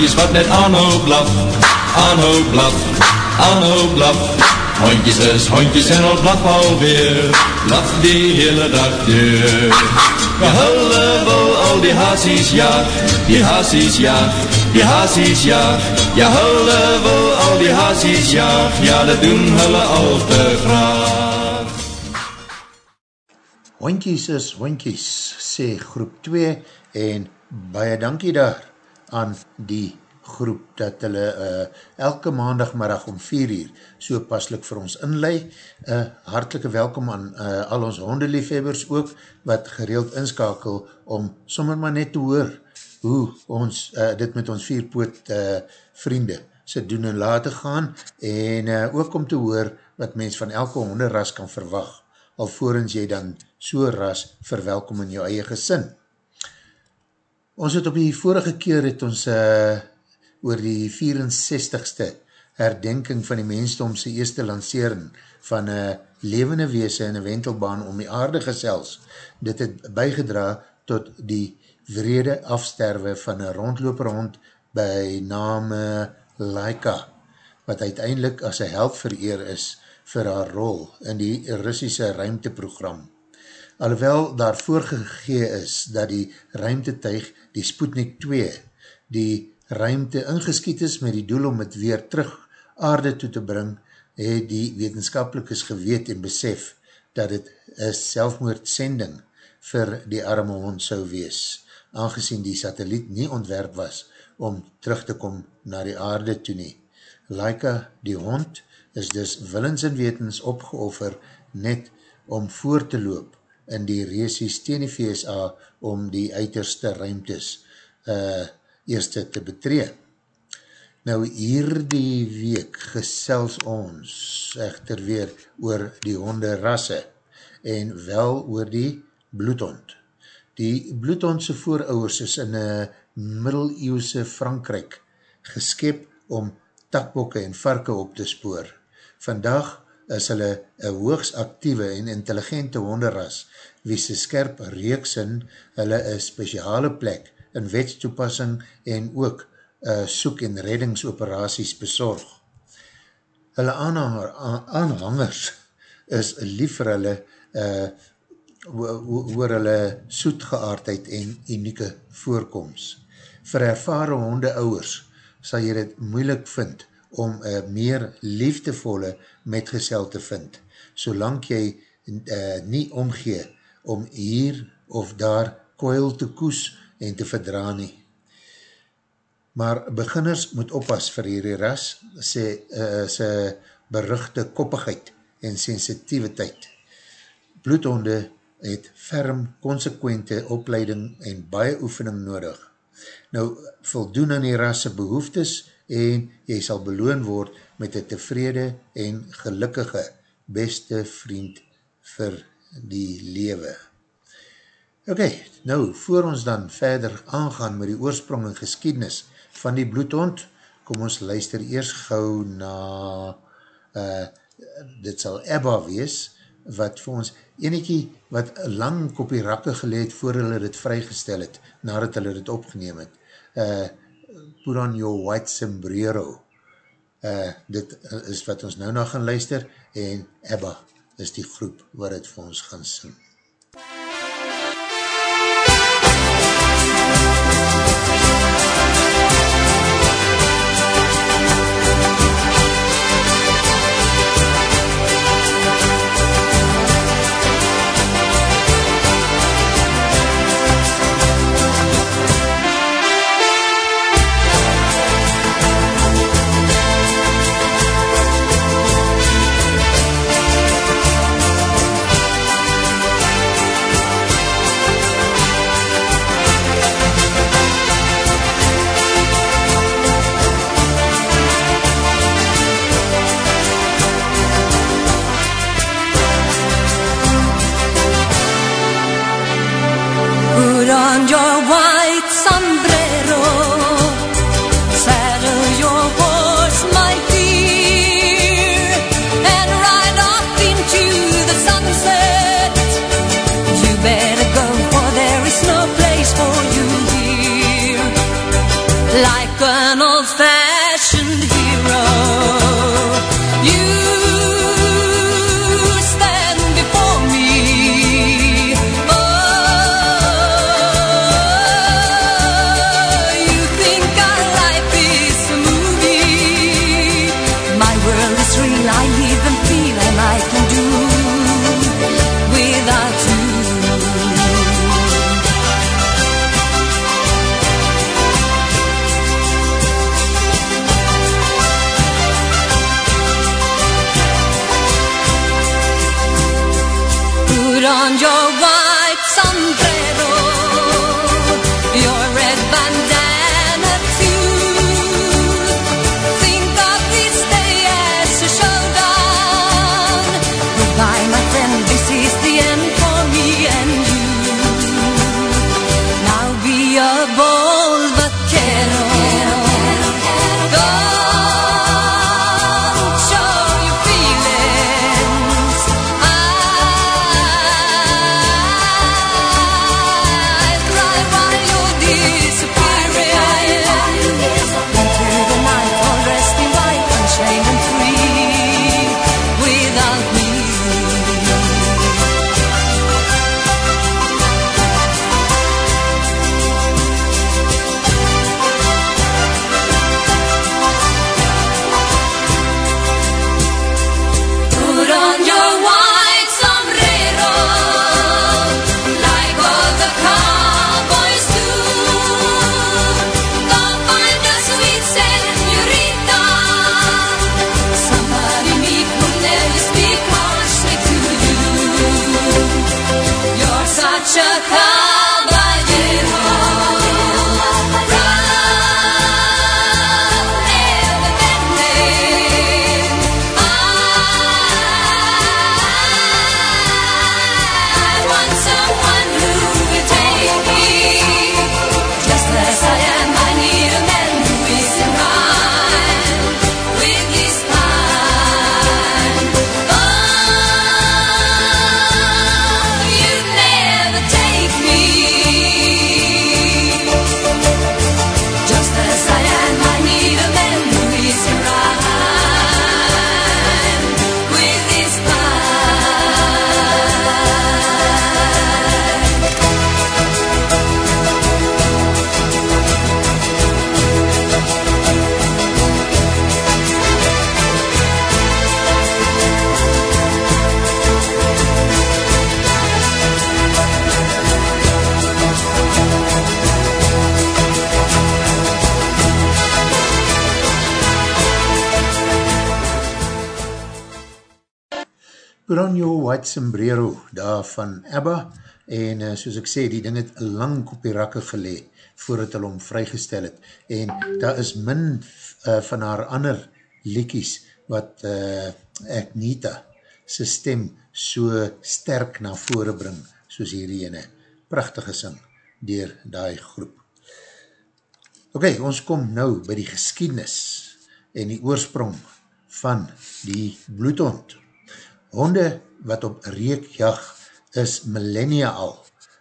Hondjes wat net aanhou blaf, aanhou blaf, aanhou blaf. Hondjes is hondjes en al blaf alweer, blaf die hele dag deur. Ja, hulle wil al die haasies jaag, die haasies jaag, die haasies jaag. Ja, hulle wil al die haasies jaag, ja, dat doen hulle al te graag. Hondjies is hondjies, sê groep 2 en baie dankie daar aan die groep dat hulle uh, elke maandagmiddag om 4 uur so paslik vir ons inlei. Uh, hartelike welkom aan uh, al ons hondeliefhebbers ook wat gereeld inskakel om sommer maar net te hoor hoe ons uh, dit met ons vierpoot uh, vriende sy doen en laten gaan en uh, ook om te hoor wat mens van elke honderras kan verwag alvorens jy dan so ras verwelkom in jou eie gesin. Ons het op die vorige keer het ons uh, oor die 64ste herdenking van die mensdomse eerste lancering van een levende weese in een wentelbaan om die aarde gesels. Dit het bygedra tot die vrede afsterwe van een rondloperhond by name Laika, wat uiteindelik as een held vereer is vir haar rol in die Russische ruimteprogram. Alhoewel daar voorgegee is dat die ruimtetuig, die Sputnik 2, die ruimte ingeskiet is met die doel om het weer terug aarde toe te bring, het die wetenskapelikes geweet en besef dat het een selfmoordsending vir die arme hond sou wees, aangezien die satelliet nie ontwerp was om terug te kom na die aarde toe nie. Laika, die hond, is dus willens en wetens opgeoffer net om voor te loop in die reesies teen die VSA om die uiterste ruimtes uh, eerste te betree. Nou hierdie week gesels ons echter weer oor die honderrasse en wel oor die bloedhond. Die bloedhondse voorouwers is in een middeleeuwse Frankrijk geskep om takbokke en varke op te spoor. Vandaag is hulle een hoogs actieve en intelligente honderras wie sy skerp reeksin hulle een speciale plek in wetstoepassing en ook uh, soek en reddingsoperaties bezorg. Hulle aanhanger, aanhangers is lief vir hulle uh, oor hulle soetgeaardheid en unieke voorkomst. Vir ervare honde ouwers sal jy dit moeilik vind om een meer liefdevolle metgesel te vind, solang jy uh, nie omgee om hier of daar koil te koes en te verdra nie. Maar beginners moet oppas vir hierdie ras, sê uh, sy beruchte koppigheid en sensitiviteit. Bloedhonde het ferm, consequente opleiding en baie oefening nodig. Nou, voldoen aan die rasse behoeftes en jy sal beloon word met een tevrede en gelukkige beste vriend vir die lewe. Ok, nou, voor ons dan verder aangaan met die oorsprong en geskiednis van die bloedhond, kom ons luister eers gauw na, uh, dit sal Ebba wees, wat vir ons, eniekie wat lang op die rakke geleed voor hulle dit vrygestel het, nadat hulle dit opgeneem het, uh, put on your white sombrero, uh, dit is wat ons nou nog gaan luister, en Ebba, is die groep waar het vir ons gaan sing. White sombrero daar van Abba en uh, soos ek sê, die ding het lang op die rakke gelee voordat hulle hom vrygestel het en daar is min uh, van haar ander liekies wat uh, Agneta sy stem so sterk na vore bring soos hierdie ene. Prachtige sing dier die groep. Ok, ons kom nou by die geskiednis en die oorsprong van die bloedhond. Honde wat op reekjag is millennia al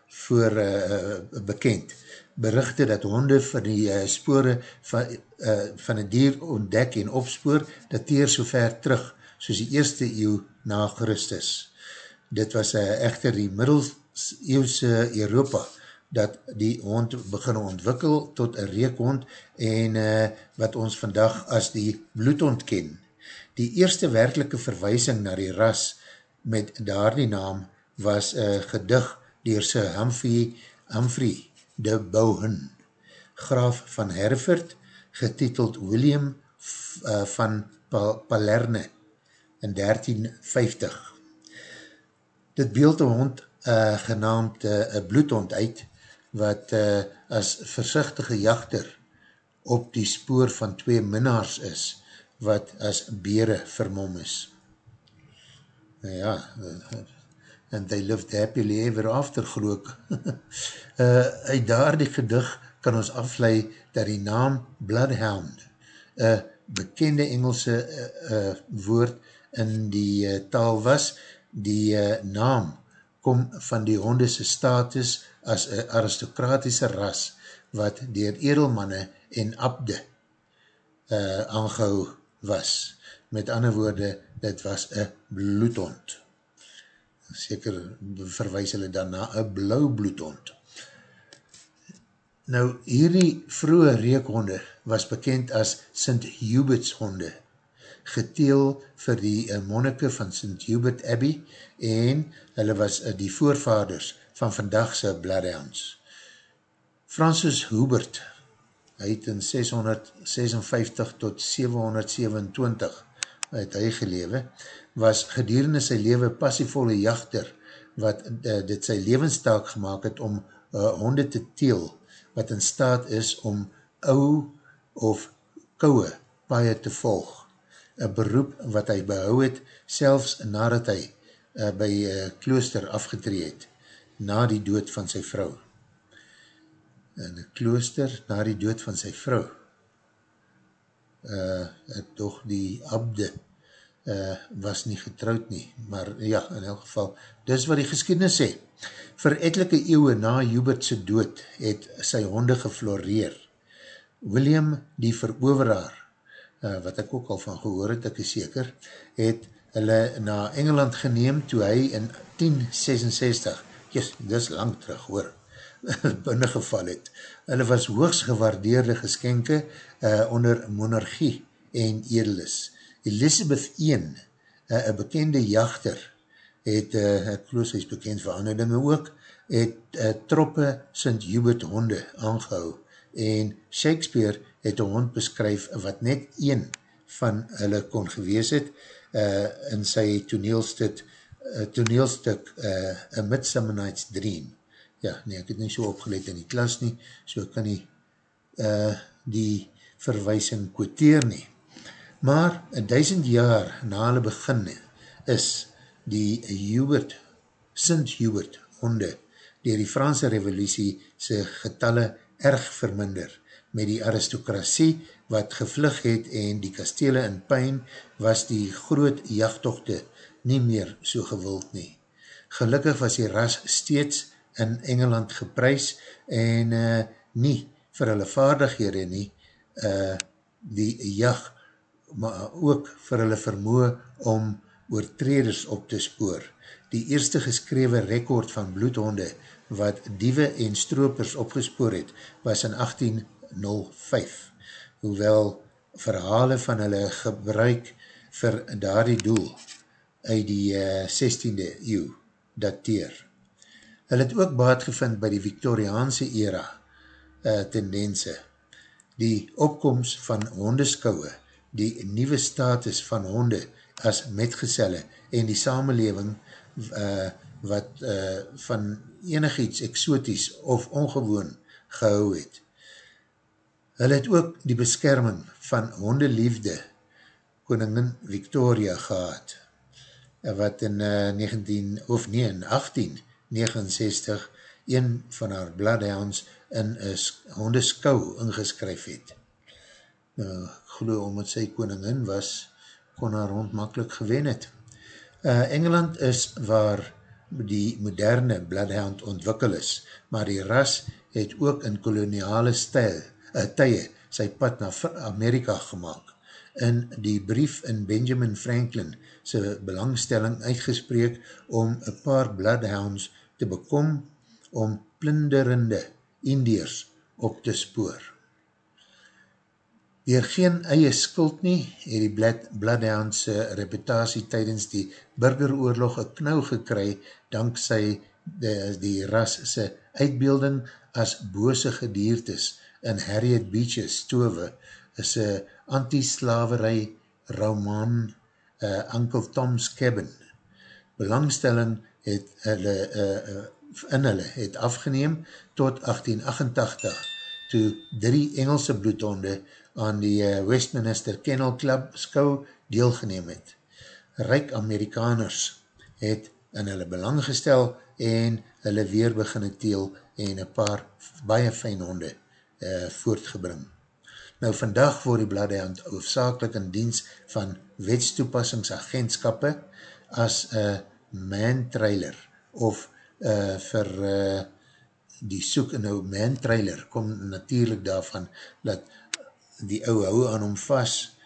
voor uh, bekend. Berichte dat honde van die uh, spore van, uh, van een dier ontdek en opspoor, dateer so ver terug soos die eerste eeuw na Christus. Dit was uh, echter die middeleeuwse Europa dat die hond begin ontwikkel tot een reekhond en uh, wat ons vandag as die bloedhond ken. Die eerste werkelike verwysing na die ras met daar die naam was een gedig dier sy Humphrey, Humphrey de Bowen, graaf van Hereford, getiteld William uh, van Pal Palerne in 1350. Dit beeld een hond uh, genaamd uh, bloedhond uit, wat uh, as versichtige jachter op die spoor van twee minnaars is, wat as bere vermom is. Nou ja, and they lived happily ever after geloof. uh, uit daar die gedig kan ons aflei dat die naam Bloodhound, een bekende Engelse uh, uh, woord in die uh, taal was, die uh, naam kom van die hondese status as een aristokratische ras wat dier edelmanne en abde uh, aangehou was. Met ander woorde, dit was een bloedhond. Seker verwijs hulle dan na een blauw bloedhond. Nou, hierdie vroege reekhonde was bekend as St. Hubert's honde, geteel vir die uh, monnike van St. Hubert Abbey en hulle was uh, die voorvaders van vandagse bloodhounds. Francis Hubert, hy het in 656 tot 727 het hy gelewe, was gedurende sy lewe passievolle jachter, wat uh, dit sy levenstaak gemaakt het om uh, honde te teel, wat in staat is om ou of kouwe paie te volg. Een beroep wat hy behou het, selfs nadat hy uh, by uh, klooster afgetreed, na die dood van sy vrou in een klooster na die dood van sy vrou. Uh, het toch die abde uh, was nie getrouwd nie, maar ja, in elk geval, dis wat die geschiedenis sê. Voor etelike eeuwe na Hubertse dood het sy honde gefloreer. William die veroveraar, uh, wat ek ook al van gehoor het, ek is seker, het hulle na Engeland geneem toe hy in 1066, jes, dis lang terug hoor, binnengeval het. Hulle was hoogst gewaardeerde geskenke uh, onder monarchie en edelis. Elizabeth I, uh, een bekende jachter, het, uh, ek kloos, hy is bekend vir ander dinge ook, het uh, troppe St. Hubert honde aangehou en Shakespeare het een hond beskryf wat net een van hulle kon gewees het uh, in sy toneelstuk, uh, toneelstuk uh, A Midsummer Night's Dream ja, nee, ek het nie so opgeleid in die klas nie, so kan nie uh, die verwijsing quoteer nie. Maar, een duisend jaar na hulle begin is die Hubert, Sint Hubert honde, dier die Franse revolutie sy getalle erg verminder, met die aristokrasie wat gevlug het en die kastele in pijn was die groot jachttochte nie meer so gewild nie. Gelukkig was die ras steeds in Engeland geprys en uh, nie vir hulle vaardighede nie, uh, die jag, maar ook vir hulle vermoe om oortreders op te spoor. Die eerste geskrewe rekord van bloedhonde wat diewe en stroopers opgespoor het, was in 1805, hoewel verhale van hulle gebruik vir daar die doel uit die uh, 16e eeuw dateer. Hulle het ook baat gevind by die Victoriaanse era uh, tendense. Die opkomst van hondeskouwe, die nieuwe status van honde as metgezelle en die samenleving uh, wat uh, van enig iets exotisch of ongewoon gehou het. Hulle het ook die beskerming van hondeliefde koningin Victoria gehad, wat in uh, 19, of nee, in 18 1969 een van haar bloodhounds in een hondeskou ingeskryf het. Nou, geloof omdat sy koningin was, kon haar hond makkelijk gewen het. Uh, Engeland is waar die moderne bloodhound ontwikkel is, maar die ras het ook in koloniale stijl, uh, tye sy pad na Amerika gemaakt. In die brief in Benjamin Franklin sy belangstelling uitgespreek om een paar bloodhounds te bekom om plinderende Indiërs op te spoor. Door geen eie skuld nie, het die Bloodhoundse reputatie tydens die burgeroorlog een knauw gekry, dankzij die, die rasse uitbeelding as bose gediertes in Harriet Beach's stove, is een anti-slaverij roman uh, Uncle Tom's Cabin. Belangstelling het hulle, uh, in hulle het afgeneem tot 1888 toe drie Engelse bloedhonde aan die uh, Westminster Kennel Club skou deelgeneem het. Ryk Amerikaners het in hulle belang gestel en hulle weer beginne teel en een paar baie fijn honde uh, voortgebring. Nou vandag word die bladehand hoofdzakelik in diens van wetstoepassingsagentskappe as een man-trailer of uh, vir uh, die soek in nou man-trailer kom natuurlijk daarvan dat die ou hou aan hom vast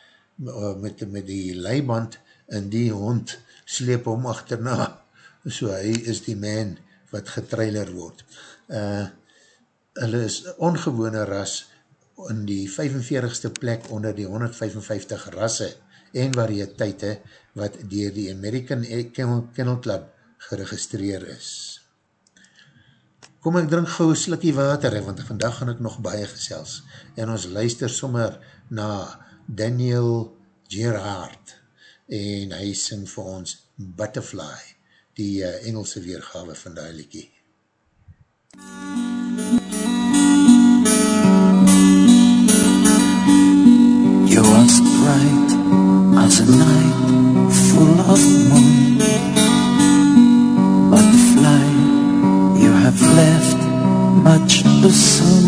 met, met die leiband en die hond sleep hom achterna so hy is die man wat getrailer word. Uh, hulle is ongewone ras in die 45ste plek onder die 155 rasse en variëteite wat dier die American Kennel Club geregistreer is. Kom ek drink gauw slikkie water, want vandag gaan ek nog baie gesels en ons luister sommer na Daniel Gerard en hy sing vir ons Butterfly die uh, Engelse weergawe van die liekie. You bright as a night full of moon Butterfly, you have left much too soon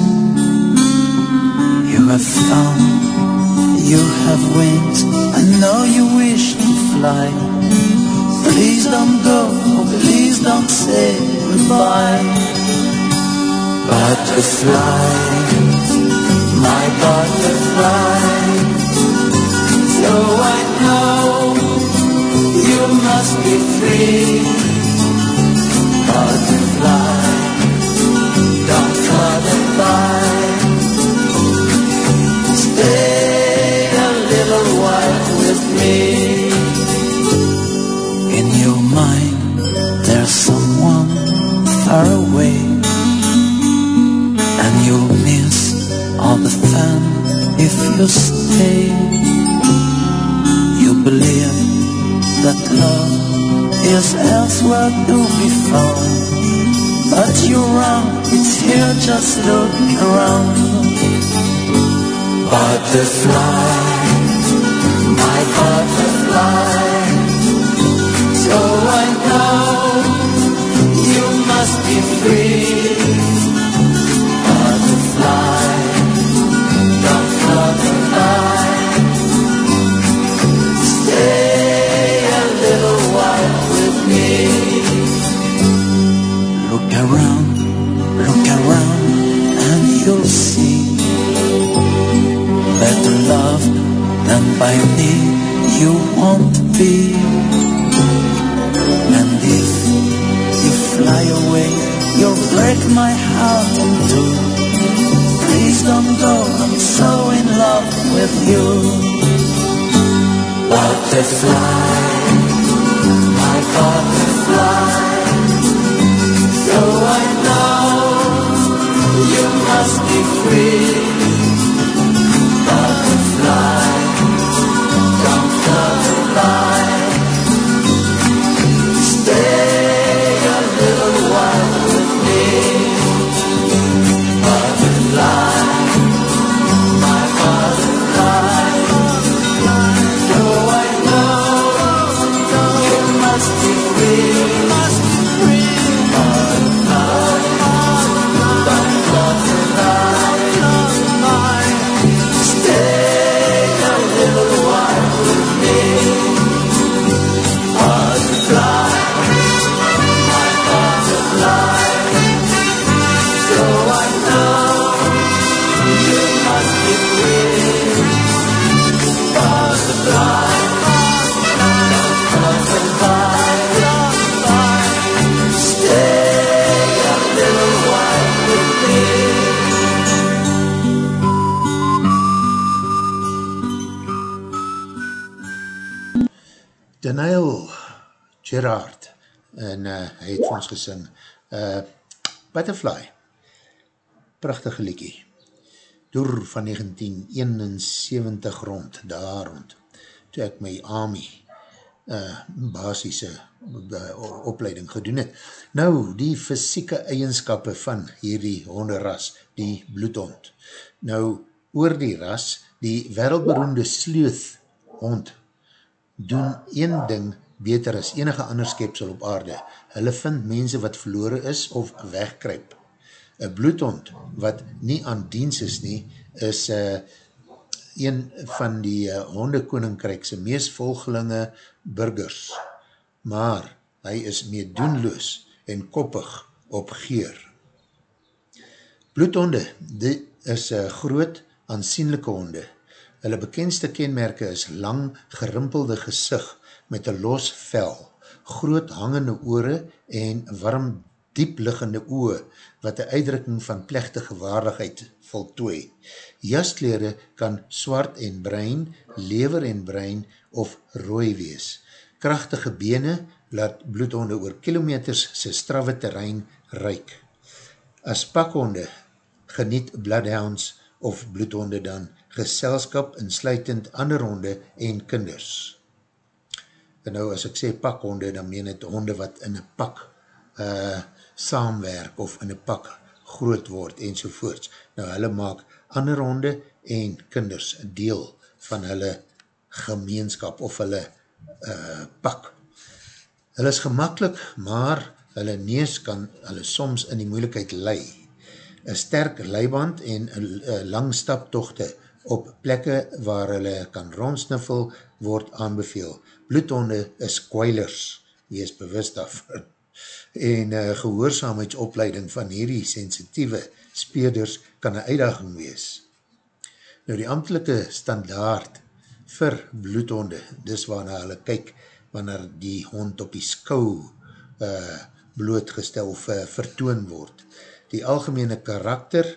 You have found, you have wings I know you wish to fly Please don't go, please don't say goodbye. Butterfly, my butterfly. I know you must be free. Don't. Stay a little while with me In your mind there's someone far away and you'll miss all the fun if you stay you believe that love is elsewhere to be found but you're wrong it's here just look around. Butterfly by me you won't be. And if you fly away You'll break my heart in two Please don't go, I'm so in love with you. Butterfly My butterfly. So I know You must be free ons gesing uh, Butterfly prachtige liekie door van 1971 rond, daar rond toe ek my AMI uh, basisse uh, opleiding gedoen het. Nou, die fysieke eigenskappe van hierdie honderras, die bloedhond. Nou, oor die ras, die wereldberoemde sleuth hond doen een ding beter as enige ander skepsel op aarde. Hulle vind mense wat verloore is of wegkryp. Een bloedhond wat nie aan diens is nie, is uh, een van die uh, hondekoninkrijkse meest volgelinge burgers. Maar hy is meedoenloos en koppig op geer. Bloedhonde, dit is uh, groot, aansienlijke honde. Hulle bekendste kenmerke is lang, gerimpelde gezicht met een los vel, groot hangende oore en warm diep liggende oe, wat die uitdrukking van plechtige waardigheid voltooi. Jaskleren kan swart en brein, lever en brein of rooi wees. Krachtige bene laat bloedhonde oor kilometers sy strawwe terrein reik. As pakhonde geniet bloodhounds of bloedhonde dan geselskap insluitend ander honde en kinders. En nou as ek sê pakhonde, dan meen het honde wat in een pak uh, saamwerk of in een pak groot word en sovoorts. Nou hulle maak ander honde en kinders deel van hulle gemeenskap of hulle uh, pak. Hulle is gemakkelijk, maar hulle nees kan hulle soms in die moeilikheid lei. Een sterk leiband en een lang staptochte op plekke waar hulle kan rondsniffel word aanbeveel. Bloedhonde is kwijlers, wees bewust daarvan en uh, gehoorzaamheidsopleiding van hierdie sensitieve speerders kan een uitdaging wees. Nou die ambtelike standaard vir bloedhonde, dis waarna hulle kyk, wanneer die hond op die skou uh, blootgestel of uh, vertoon word. Die algemene karakter,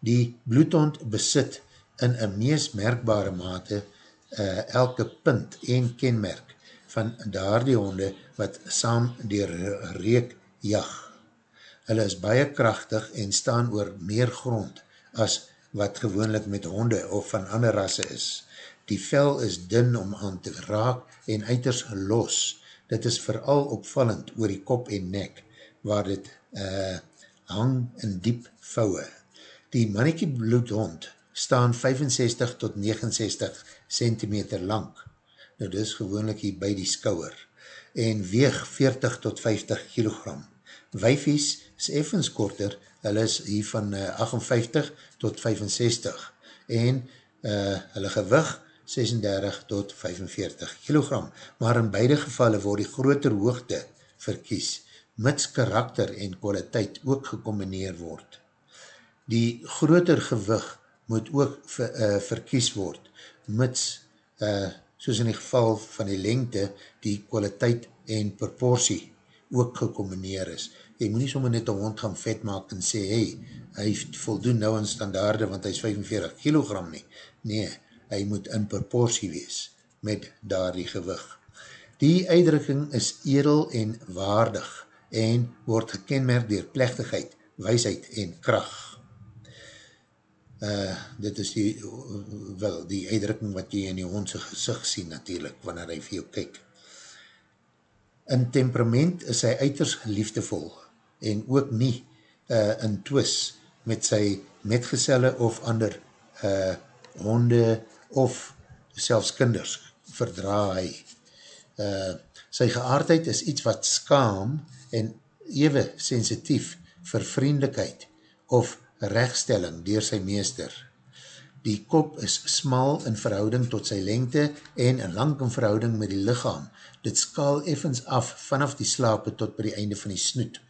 die bloedhond besit in een mees merkbare mate uh, elke punt en kenmerk van daar die honde wat saam die reek jag. Hulle is baie krachtig en staan oor meer grond as wat gewoonlik met honde of van ander rasse is. Die vel is dun om aan te raak en uiters los. Dit is vooral opvallend oor die kop en nek, waar dit uh, hang in diep vouwe. Die mannetjie bloedhond staan 65 tot 69 centimeter lang. Nou dit is gewoonlik hier by die skouwer en weeg 40 tot 50 kilogram. Wijfies is effens korter, hulle is hier van uh, eh, 58 tot 65 en uh, hulle gewig 36 tot 45 kilogram. Maar in beide gevalle word die groter hoogte verkies, mits karakter en kwaliteit ook gecombineer word. Die groter gewig moet ook ver, uh, verkies word, mits uh, soos in die geval van die lengte, die kwaliteit en proportie ook gecombineer is. Jy moet nie sommer net een hond gaan vet maak en sê, hey, hy voldoen nou in standaarde, want hy is 45 kilogram nie. Nee, hy moet in proportie wees met daar die gewig. Die uitdrukking is edel en waardig en word gekenmerk dier plechtigheid, weisheid en kracht uh, dit is die, wel, die uitdrukking wat jy in die hondse gezicht sien natuurlijk, wanneer hy vir jou kyk. In temperament is hy uiters liefdevol en ook nie uh, in twis met sy metgezelle of ander uh, honde of selfs kinders verdra hy. Uh, sy geaardheid is iets wat skaam en ewe sensitief vir vriendelijkheid of rechtstelling door sy meester. Die kop is smal in verhouding tot sy lengte en lang in verhouding met die lichaam. Dit skaal effens af vanaf die slape tot by die einde van die snoet.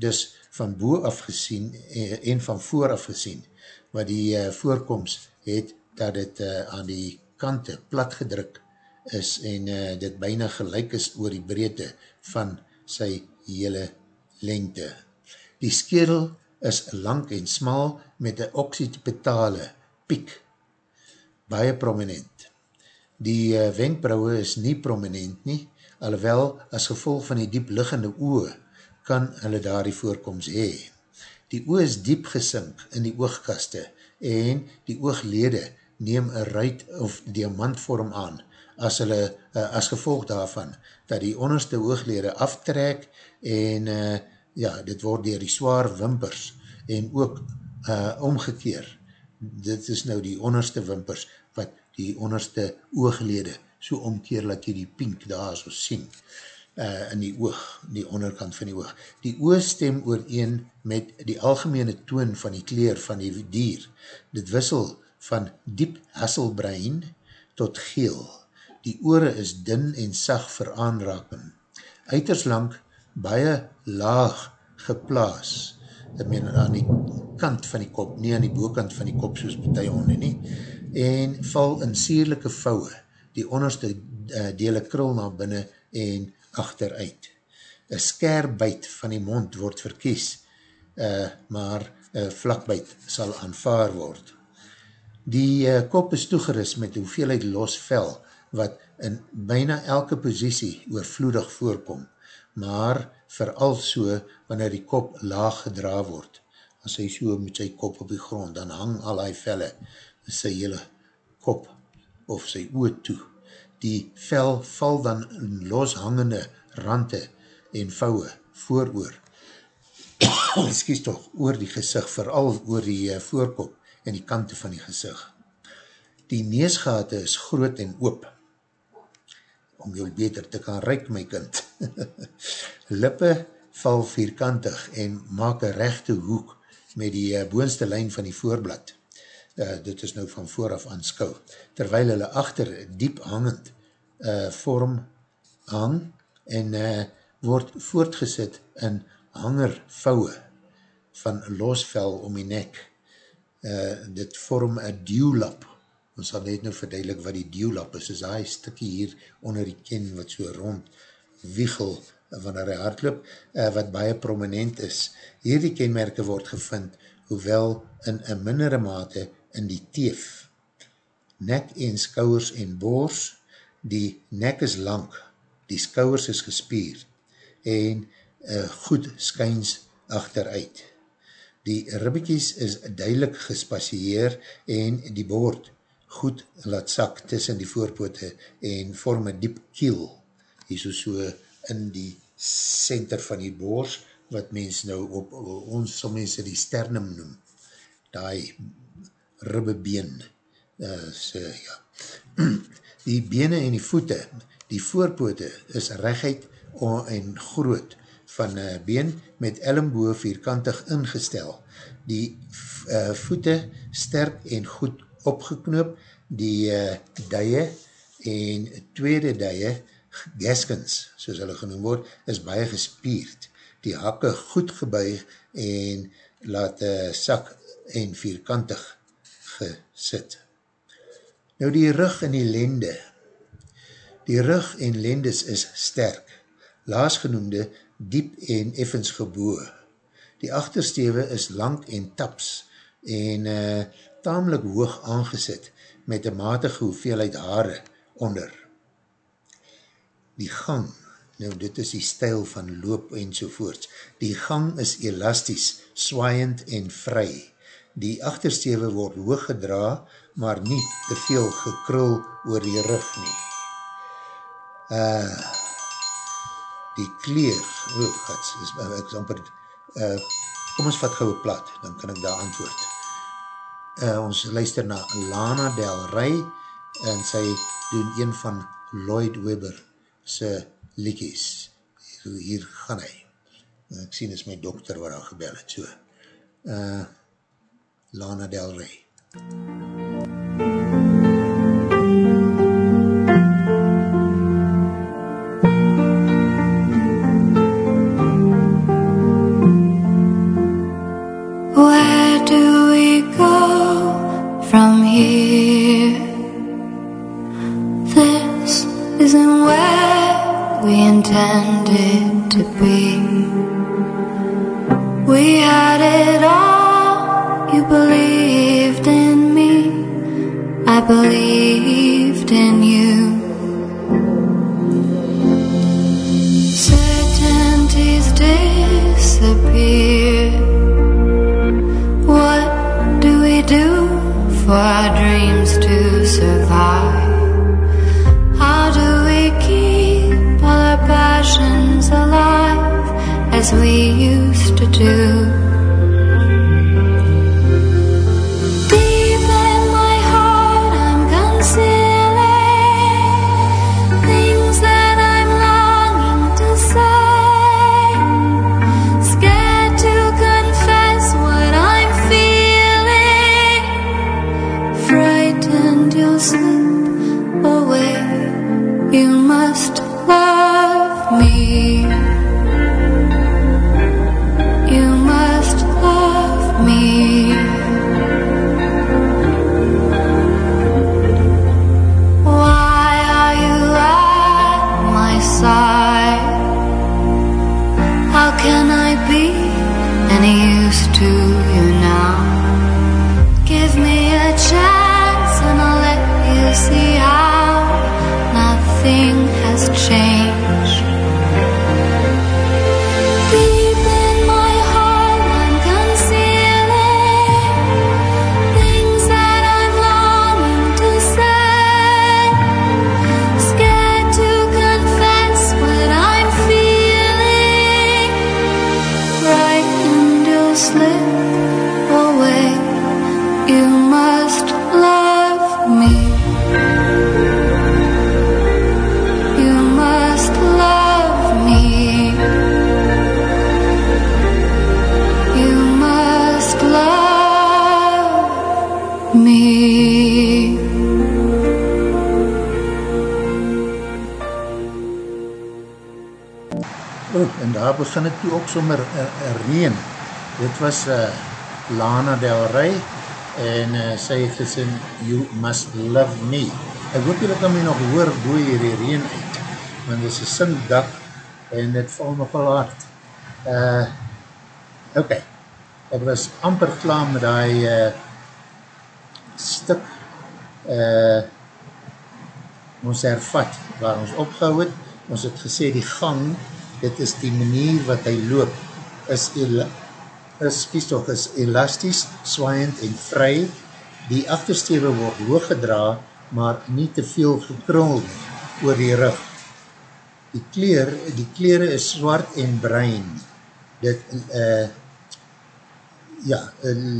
Dus van boe afgezien eh, en van voor afgezien, wat die uh, voorkomst het dat het uh, aan die kante plat gedruk is en dit bijna gelijk is oor die breedte van sy hele lengte. Die skerel is lang en smal met een oxypetale piek, baie prominent. Die uh, wenkbrauwe is nie prominent nie, alhoewel as gevolg van die diep liggende oe, kan hulle daar die voorkomst hee. Die oe is diep gesink in die oogkaste en die ooglede neem een ruit of diamantvorm aan as, hulle, uh, as gevolg daarvan dat die onderste ooglede aftrek en uh, ja, dit word dier die zwaar wimpers en ook uh, omgekeer. Dit is nou die onderste wimpers wat die onderste ooglede so omkeer dat jy die pink daar so sien, uh, in die oog, die onderkant van die oog. Die oog stem ooreen met die algemene toon van die kleer van die dier. Dit wissel van diep hasselbrein tot geel. Die oore is dun en sag vir aanraking. Uiters lang, baie laag geplaas, ek meen aan die kant van die kop, nie aan die boekant van die kop soos betie honde nie, en val in sierlijke vouwe, die onderste uh, dele krul na binnen en achteruit. Een skerbuit van die mond word verkies, uh, maar een vlakbuit sal aanvaar word. Die uh, kop is toegeris met hoeveelheid los vel, wat in byna elke posiesie oorvloedig voorkom, maar vooral so wanneer die kop laag gedra word. As hy so met sy kop op die grond, dan hang al hy velle sy hele kop of sy oot toe die vel val dan in loshangende rante en vouwe vooroor. Excuse toch, oor die gezicht, vooral oor die uh, voorkop en die kante van die gezicht. Die neesgate is groot en oop, om jou beter te kan reik, my kind. Lippe val vierkantig en maak een rechte hoek met die uh, boonste lijn van die voorblad uh, dit is nou van vooraf aanskou, terwyl hulle achter diep hangend uh, vorm hang en uh, word voortgesit in hangervouwe van losvel om die nek. Uh, dit vorm een duwlap. Ons sal net nou verduidelik wat die duwlap is. is die stikkie hier onder die ken wat so rond wiegel wanneer hy hardloop, uh, wat baie prominent is. Hierdie kenmerke word gevind, hoewel in een mindere mate in die teef. Nek en skouwers en boors, die nek is lang, die skouwers is gespier en uh, goed skyns achteruit. Die ribbekies is duidelik gespasieer en die boord goed laat sak tussen die voorpoote en vorm een diep kiel, hier so so in die center van die boors, wat mens nou op, ons sal mense die sternum noem, die ribbebeen. Uh, so, ja. Die bene en die voete, die voorpoote is rechtheid en groot van uh, been met ellenboe vierkantig ingestel. Die uh, voete sterk en goed opgeknoop, die uh, duie en tweede duie, gaskins, soos hulle genoem word, is baie gespierd. Die hakke goed gebuig en laat uh, sak en vierkantig gesit. Nou die rug en die lende. Die rug en lendes is sterk, laasgenoemde diep en effens geboe. Die achterstewe is lang en taps en uh, tamelijk hoog aangesit met een matige hoeveelheid haare onder. Die gang, nou dit is die stijl van loop en sovoorts, die gang is elastisch, swaaiend en vry die achterstewe word hoog gedra, maar nie te veel gekrul oor die rug nie. Uh, die kleer, oh, gats, is, uh, ek amper, uh, kom ons vat gauw plat, dan kan ek daar antwoord. Uh, ons luister na Lana Del Rey, en sy doen een van Lloyd Webber sy liedjes. Hier, hier gaan hy. Ek sien, is my dokter waar hy gebel het, so. Uh, Lana Del Rey. Where Dit was uh, Lana Del Rey en uh, sy het gesing You Must Love Me. Ek hoop julle kan my nog hoor boe hier die reen uit, want dit is een singdak en dit val nogal hard. Uh, ok, ek was amper klaar met die uh, stuk uh, ons hervat waar ons opgehou het. Ons het gesê die gang dit is die manier wat hy loop, is, el is, toch, is elasties, swaaiend en vry. Die achterstewe word hoog gedra, maar nie te veel gekrul oor die rug. Die kleer, die kleren is zwart en bruin. Dit, uh, ja,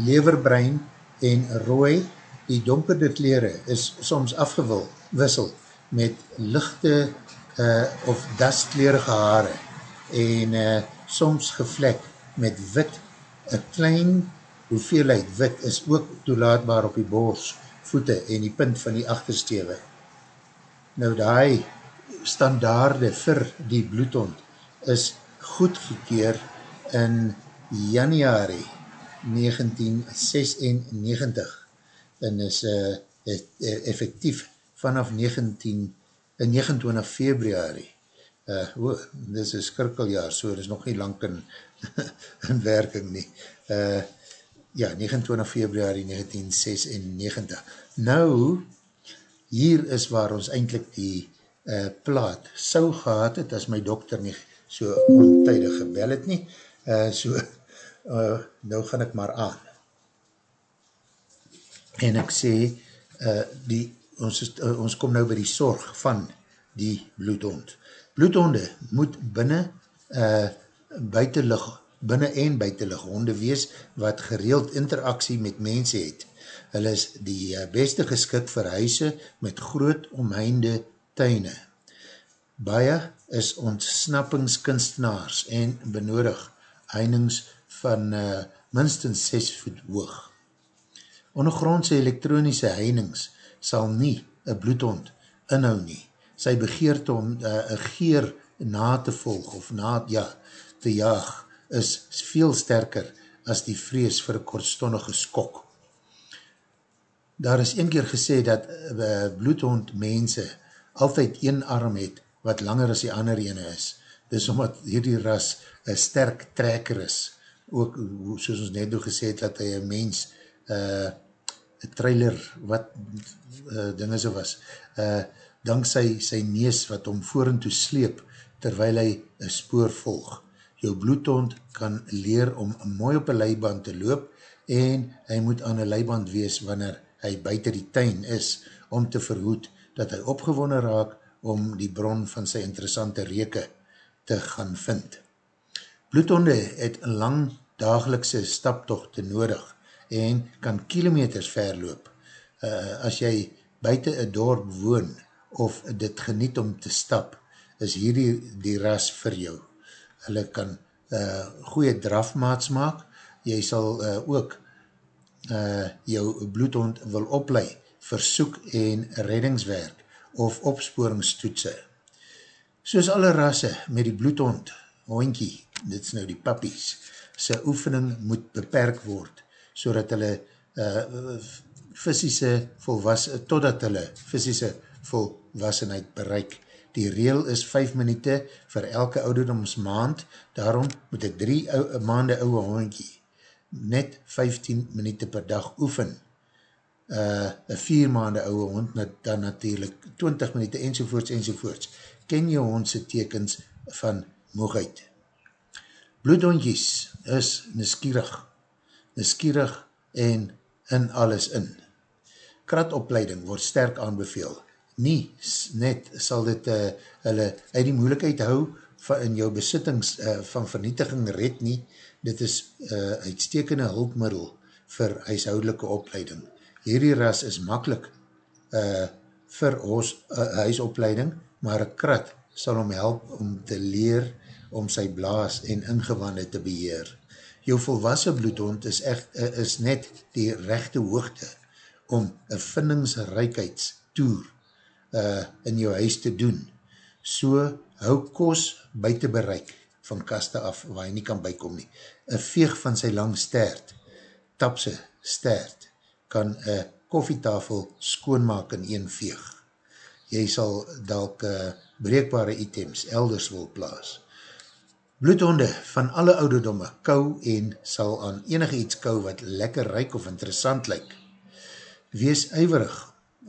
leverbruin en rooi. Die donkerde kleren is soms afgewil, wissel, met lichte uh, of daskleerige haare en uh, soms gevlek met wit, een klein hoeveelheid wit is ook toelaatbaar op die bors, voete en die punt van die achterstewe. Nou die standaarde vir die bloedhond is goedgekeer in januari 1996 en is uh, effectief vanaf 19, 29 februari uh, oh, dit is een skrikkeljaar, so dit is nog nie lang in, in werking nie. Uh, ja, 29 februari 1996. Nou, hier is waar ons eindelijk die uh, plaat sou gehad het, as my dokter nie so ontijdig gebel het nie. Uh, so, uh, nou gaan ek maar aan. En ek sê, uh, die, ons, is, uh, ons kom nou by die sorg van die bloedhond. Bloedhonde moet binnen uh, buitenlig, binnen en buitenlig honde wees wat gereeld interaksie met mense het. Hulle is die uh, beste geskik vir huise met groot omheinde tuine. Baie is ontsnappingskunstenaars en benodig heinings van uh, minstens 6 voet hoog. Ondergrondse elektronische heinings sal nie een bloedhond inhou nie sy begeerte om uh, een geer na te volg of na, ja, te jaag, is veel sterker as die vrees vir een kortstondige skok. Daar is een keer gesê dat uh, bloedhond mense altyd een arm het wat langer as die ander ene is. Dis omdat hierdie ras een sterk trekker is. Ook, soos ons net nog gesê het, dat hy een mens, uh, een trailer, wat uh, dinge so was, uh, dankzij sy nees wat om voor en toe sleep, terwyl hy een spoor volg. Jou bloedhond kan leer om mooi op een leiband te loop en hy moet aan een leiband wees wanneer hy buiten die tuin is om te verhoed dat hy opgewonnen raak om die bron van sy interessante reke te gaan vind. Bloedhonde het lang dagelikse staptochte nodig en kan kilometers verloop. Uh, as jy buiten een dorp woon, of dit geniet om te stap, is hierdie die ras vir jou. Hulle kan uh, goeie drafmaats maak, jy sal uh, ook uh, jou bloedhond wil oplei vir soek en reddingswerk of opsporingstoetse. Soos alle rasse met die bloedhond, hondkie, dit is nou die pappies, sy oefening moet beperk word, so dat hulle uh, fysische volwassen, totdat hulle fysische volwassenheid bereik. Die reel is 5 minute vir elke ouderdomsmaand, daarom moet een 3 maande ouwe hondkie net 15 minute per dag oefen. Uh, een 4 maande ouwe hond, dan natuurlijk 20 minute enzovoorts enzovoorts. Ken jou hondse tekens van moegheid. Bloedhondjies is neskierig, neskierig en in alles in. Kratopleiding word sterk aanbeveel nie net sal dit uh, hulle uit die moeilikheid hou van, in jou besittings uh, van vernietiging red nie, dit is uh, uitstekende hulpmiddel vir huishoudelike opleiding. Hierdie ras is makkelijk uh, vir ons uh, huisopleiding, maar een krat sal hom help om te leer om sy blaas en ingewande te beheer. Jou volwassen bloedhond is, echt, uh, is net die rechte hoogte om een vindingsrijkheidstoer uh, in jou huis te doen. So hou kos buiten bereik van kaste af waar jy nie kan bykom nie. Een veeg van sy lang stert, tapse stert, kan een koffietafel skoonmaak in een veeg. Jy sal dalk uh, breekbare items elders wil plaas. Bloedhonde van alle ouderdomme kou en sal aan enige iets kou wat lekker ryk of interessant lyk. Wees eiverig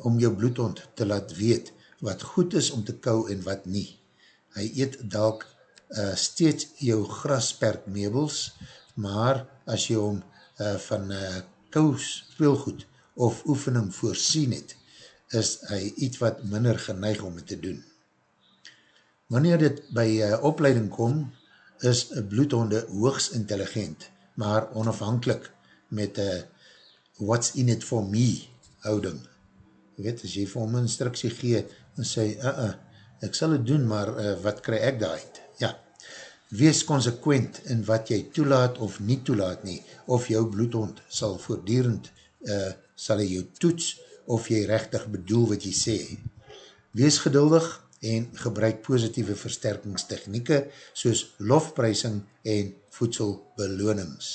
om jou bloedhond te laat weet wat goed is om te kou en wat nie. Hy eet dalk uh, steeds jou grasperk meubels, maar as jy hom uh, van uh, kou speelgoed of oefening voorsien het, is hy iets wat minder geneig om het te doen. Wanneer dit by uh, opleiding kom, is bloedhonde hoogs intelligent, maar onafhankelijk met uh, what's in it for me houding. Weet, as jy vir hom instructie gee, en sê, uh -uh, ek sal het doen, maar uh, wat kry ek daaruit? Ja, wees consequent in wat jy toelaat of nie toelaat nie, of jou bloedhond sal voordierend, uh, sal hy jou toets, of jy rechtig bedoel wat jy sê. Wees geduldig en gebruik positieve versterkingstechnieke, soos lofprysing en voedselbelonings.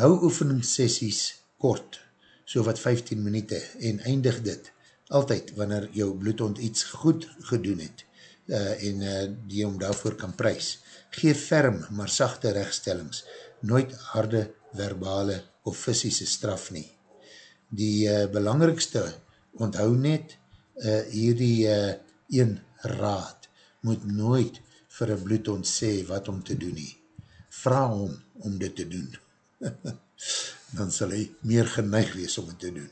Hou oefeningssessies kort, so wat 15 minuute, en eindig dit altyd wanneer jou bloedhond iets goed gedoen het, uh, en uh, die om daarvoor kan prys. Geef ferm, maar sachte rechtstellings, nooit harde, verbale of fysische straf nie. Die uh, belangrikste, onthou net, uh, hierdie uh, een raad, moet nooit vir een bloedhond sê wat om te doen nie. Vra hom om dit te doen. dan sal hy meer geneig wees om het te doen.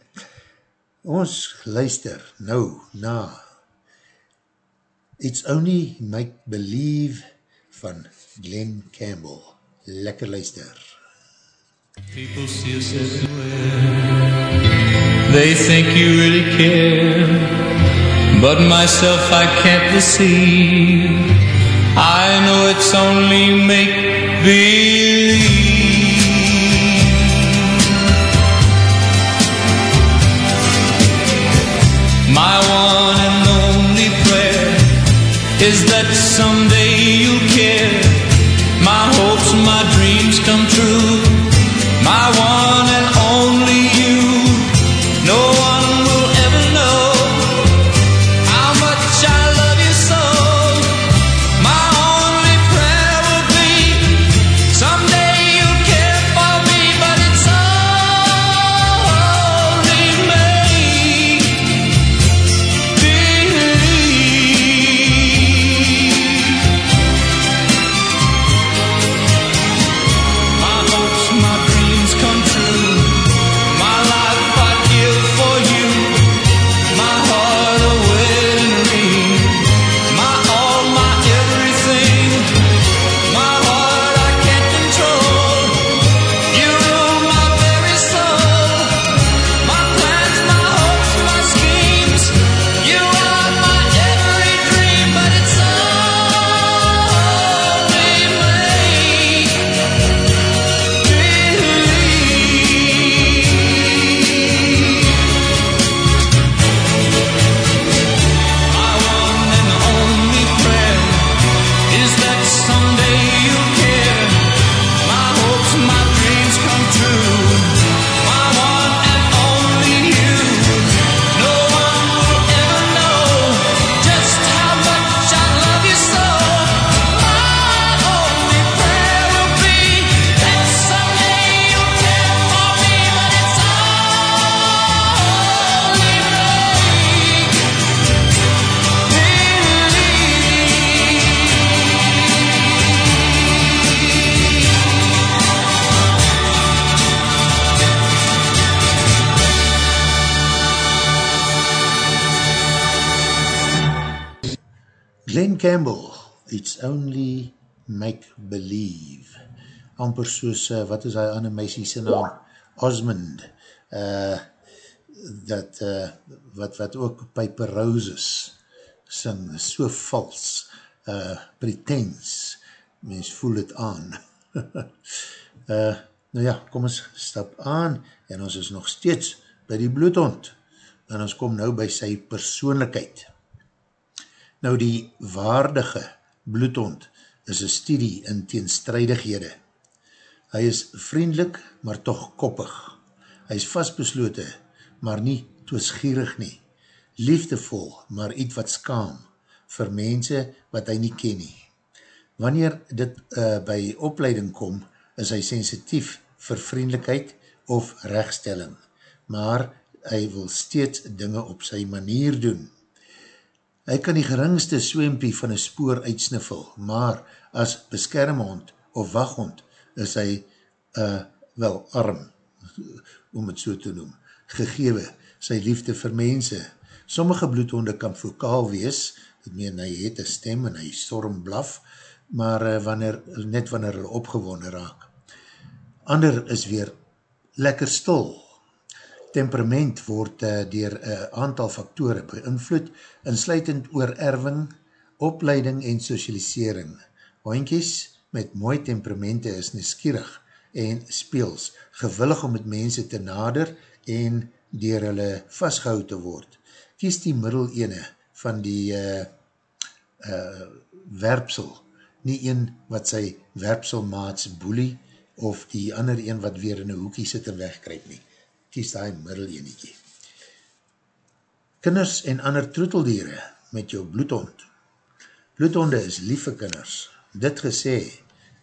Ons luister nou na It's Only Make Believe van Glenn Campbell. Lekker luister. People see us everywhere They think you really care But myself I can't deceive I know it's only make is that Amper soos, uh, wat is hy ander meisie sy naam? Osmond. Uh, dat, uh, wat, wat ook Piper Roses sing, so vals, uh, pretense, mens voel het aan. uh, nou ja, kom ons stap aan, en ons is nog steeds by die bloedhond, en ons kom nou by sy persoonlijkheid. Nou die waardige bloedhond is een studie in teenstrijdighede. Hy is vriendelik, maar toch koppig. Hy is vastbesloten, maar nie toesgierig nie. Liefdevol, maar iets wat skaam, vir mense wat hy nie ken nie. Wanneer dit uh, by opleiding kom, is hy sensitief vir vriendelijkheid of rechtstelling, maar hy wil steeds dinge op sy manier doen. Hy kan die geringste swempie van een spoor uitsniffel, maar as beskermhond of waghond is hy uh, wel arm, om het so te noem, gegewe sy liefde vir mense. Sommige bloedhonde kan vokaal wees, ek meen hy het een stem en hy storm blaf, maar uh, wanneer, net wanneer hy opgewonnen raak. Ander is weer lekker stil. Temperament word uh, dier uh, aantal faktore beïnvloed, insluitend oor erving, opleiding en socialisering. Hoinkies met mooi temperamente is neskierig en speels, gewillig om met mense te nader en dier hulle vastgehoud te word. Kies die middel ene van die uh, uh, werpsel, nie een wat sy werpselmaats boelie, of die ander een wat weer in een hoekie sit en wegkryp nie. Kies die middel enetjie. Kinders en ander troeteldiere met jou bloedhond. Bloedhonde is lieve kinders. Dit gesê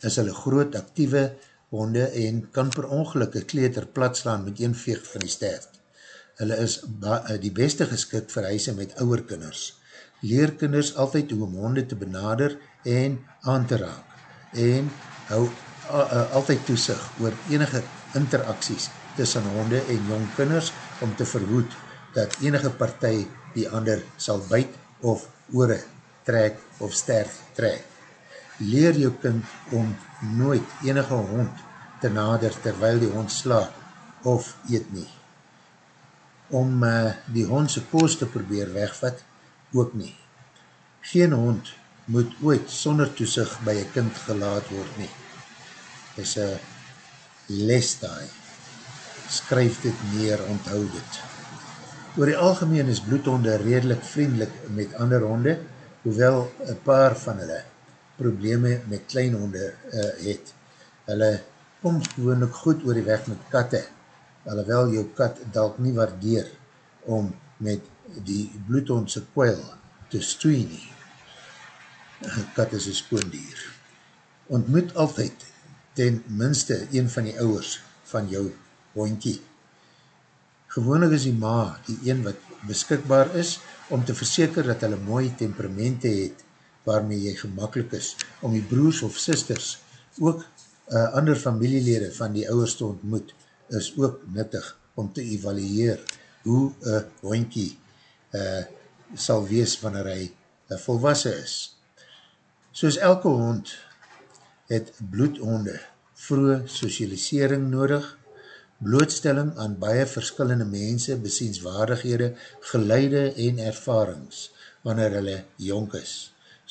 is hulle groot actieve honde en kan per ongelukke kleter platslaan met een veeg van die sterft. Hulle is eh, die beste geskik vir huise met ouwer kinders. Leer kinders altyd hoe om honde te benader en aan te raak en hou altyd toesig oor enige interacties tussen honde en jong kinders om te verhoed dat enige partij die ander sal byt of oore trek of sterf trek. Leer jou kind om nooit enige hond te nader terwyl die hond slaap of eet nie. Om uh, die hondse poos te probeer wegvat, ook nie. Geen hond moet ooit sonder toesig by een kind gelaat word nie is een les daai. Skryf dit neer, onthou dit. Oor die algemeen is bloedhonde redelijk vriendelik met ander honde, hoewel een paar van hulle probleme met klein honde uh, het. Hulle kom gewoonlik goed oor die weg met katte, alhoewel jou kat dalk nie waardeer om met die bloedhondse kwijl te stoei nie. Kat is een skoondier. Ontmoet altyd ten minste een van die ouwers van jou hondkie. Gewoonlik is die ma die een wat beskikbaar is om te verseker dat hulle mooie temperamente het waarmee jy gemakkelijk is om die broers of sisters ook uh, ander familielede van die ouwers te ontmoet is ook nuttig om te evalueer hoe een hondkie uh, sal wees wanneer hy uh, volwassen is. Soos elke hond het bloedhonde vroege socialisering nodig, blootstelling aan baie verskillende mense, besienswaardighede, geleide en ervarings, wanneer hulle jonk is.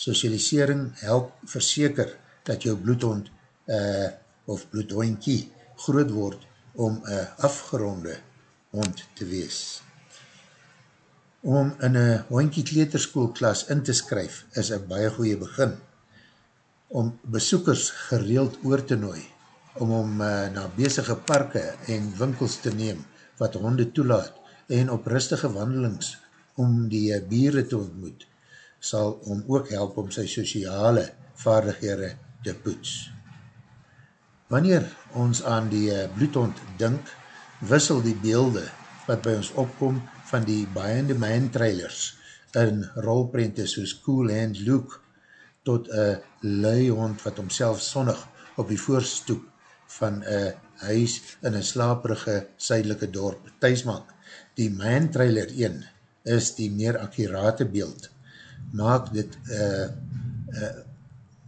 Socialisering help verseker dat jou bloedhond uh, of bloedhondkie groot word om een afgeronde hond te wees. Om in een hondkie kleterskoolklas in te skryf is een baie goeie begin om besoekers gereeld oor te nooi, om om uh, na bezige parke en winkels te neem wat honde toelaat en op rustige wandelings om die uh, bieren te ontmoet, sal om ook help om sy sociale vaardighede te poets. Wanneer ons aan die uh, bloedhond dink, wissel die beelde wat by ons opkom van die baiende man trailers in rolprente soos Cool Hand Luke tot een lui hond wat homself sonnig op die voorstoep van een huis in een slaperige suidelike dorp thuis maak. Die man trailer 1 is die meer accurate beeld. Maak dit uh, uh,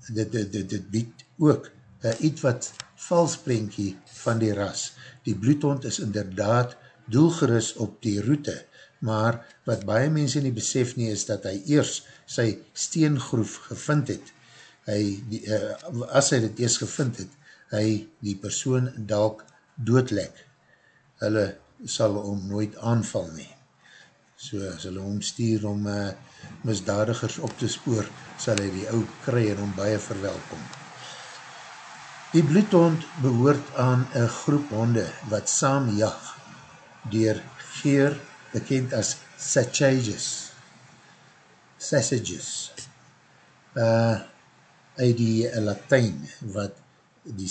dit, dit, dit, dit bied ook uh, iets wat vals prentjie van die ras. Die bloedhond is inderdaad doelgeris op die route, maar wat baie mense nie besef nie is dat hy eers sy steengroef gevind het. Hy, die, uh, as hy dit eers gevind het, hy die persoon dalk doodlek. Hulle sal hom nooit aanval nie. So as hulle omstuur om uh, misdadigers op te spoor, sal hy die ou kry en hom baie verwelkom. Die bloedhond behoort aan een groep honde wat saam jag dier geer bekend as Sachages. Sausages. Uh, uit die Latijn wat die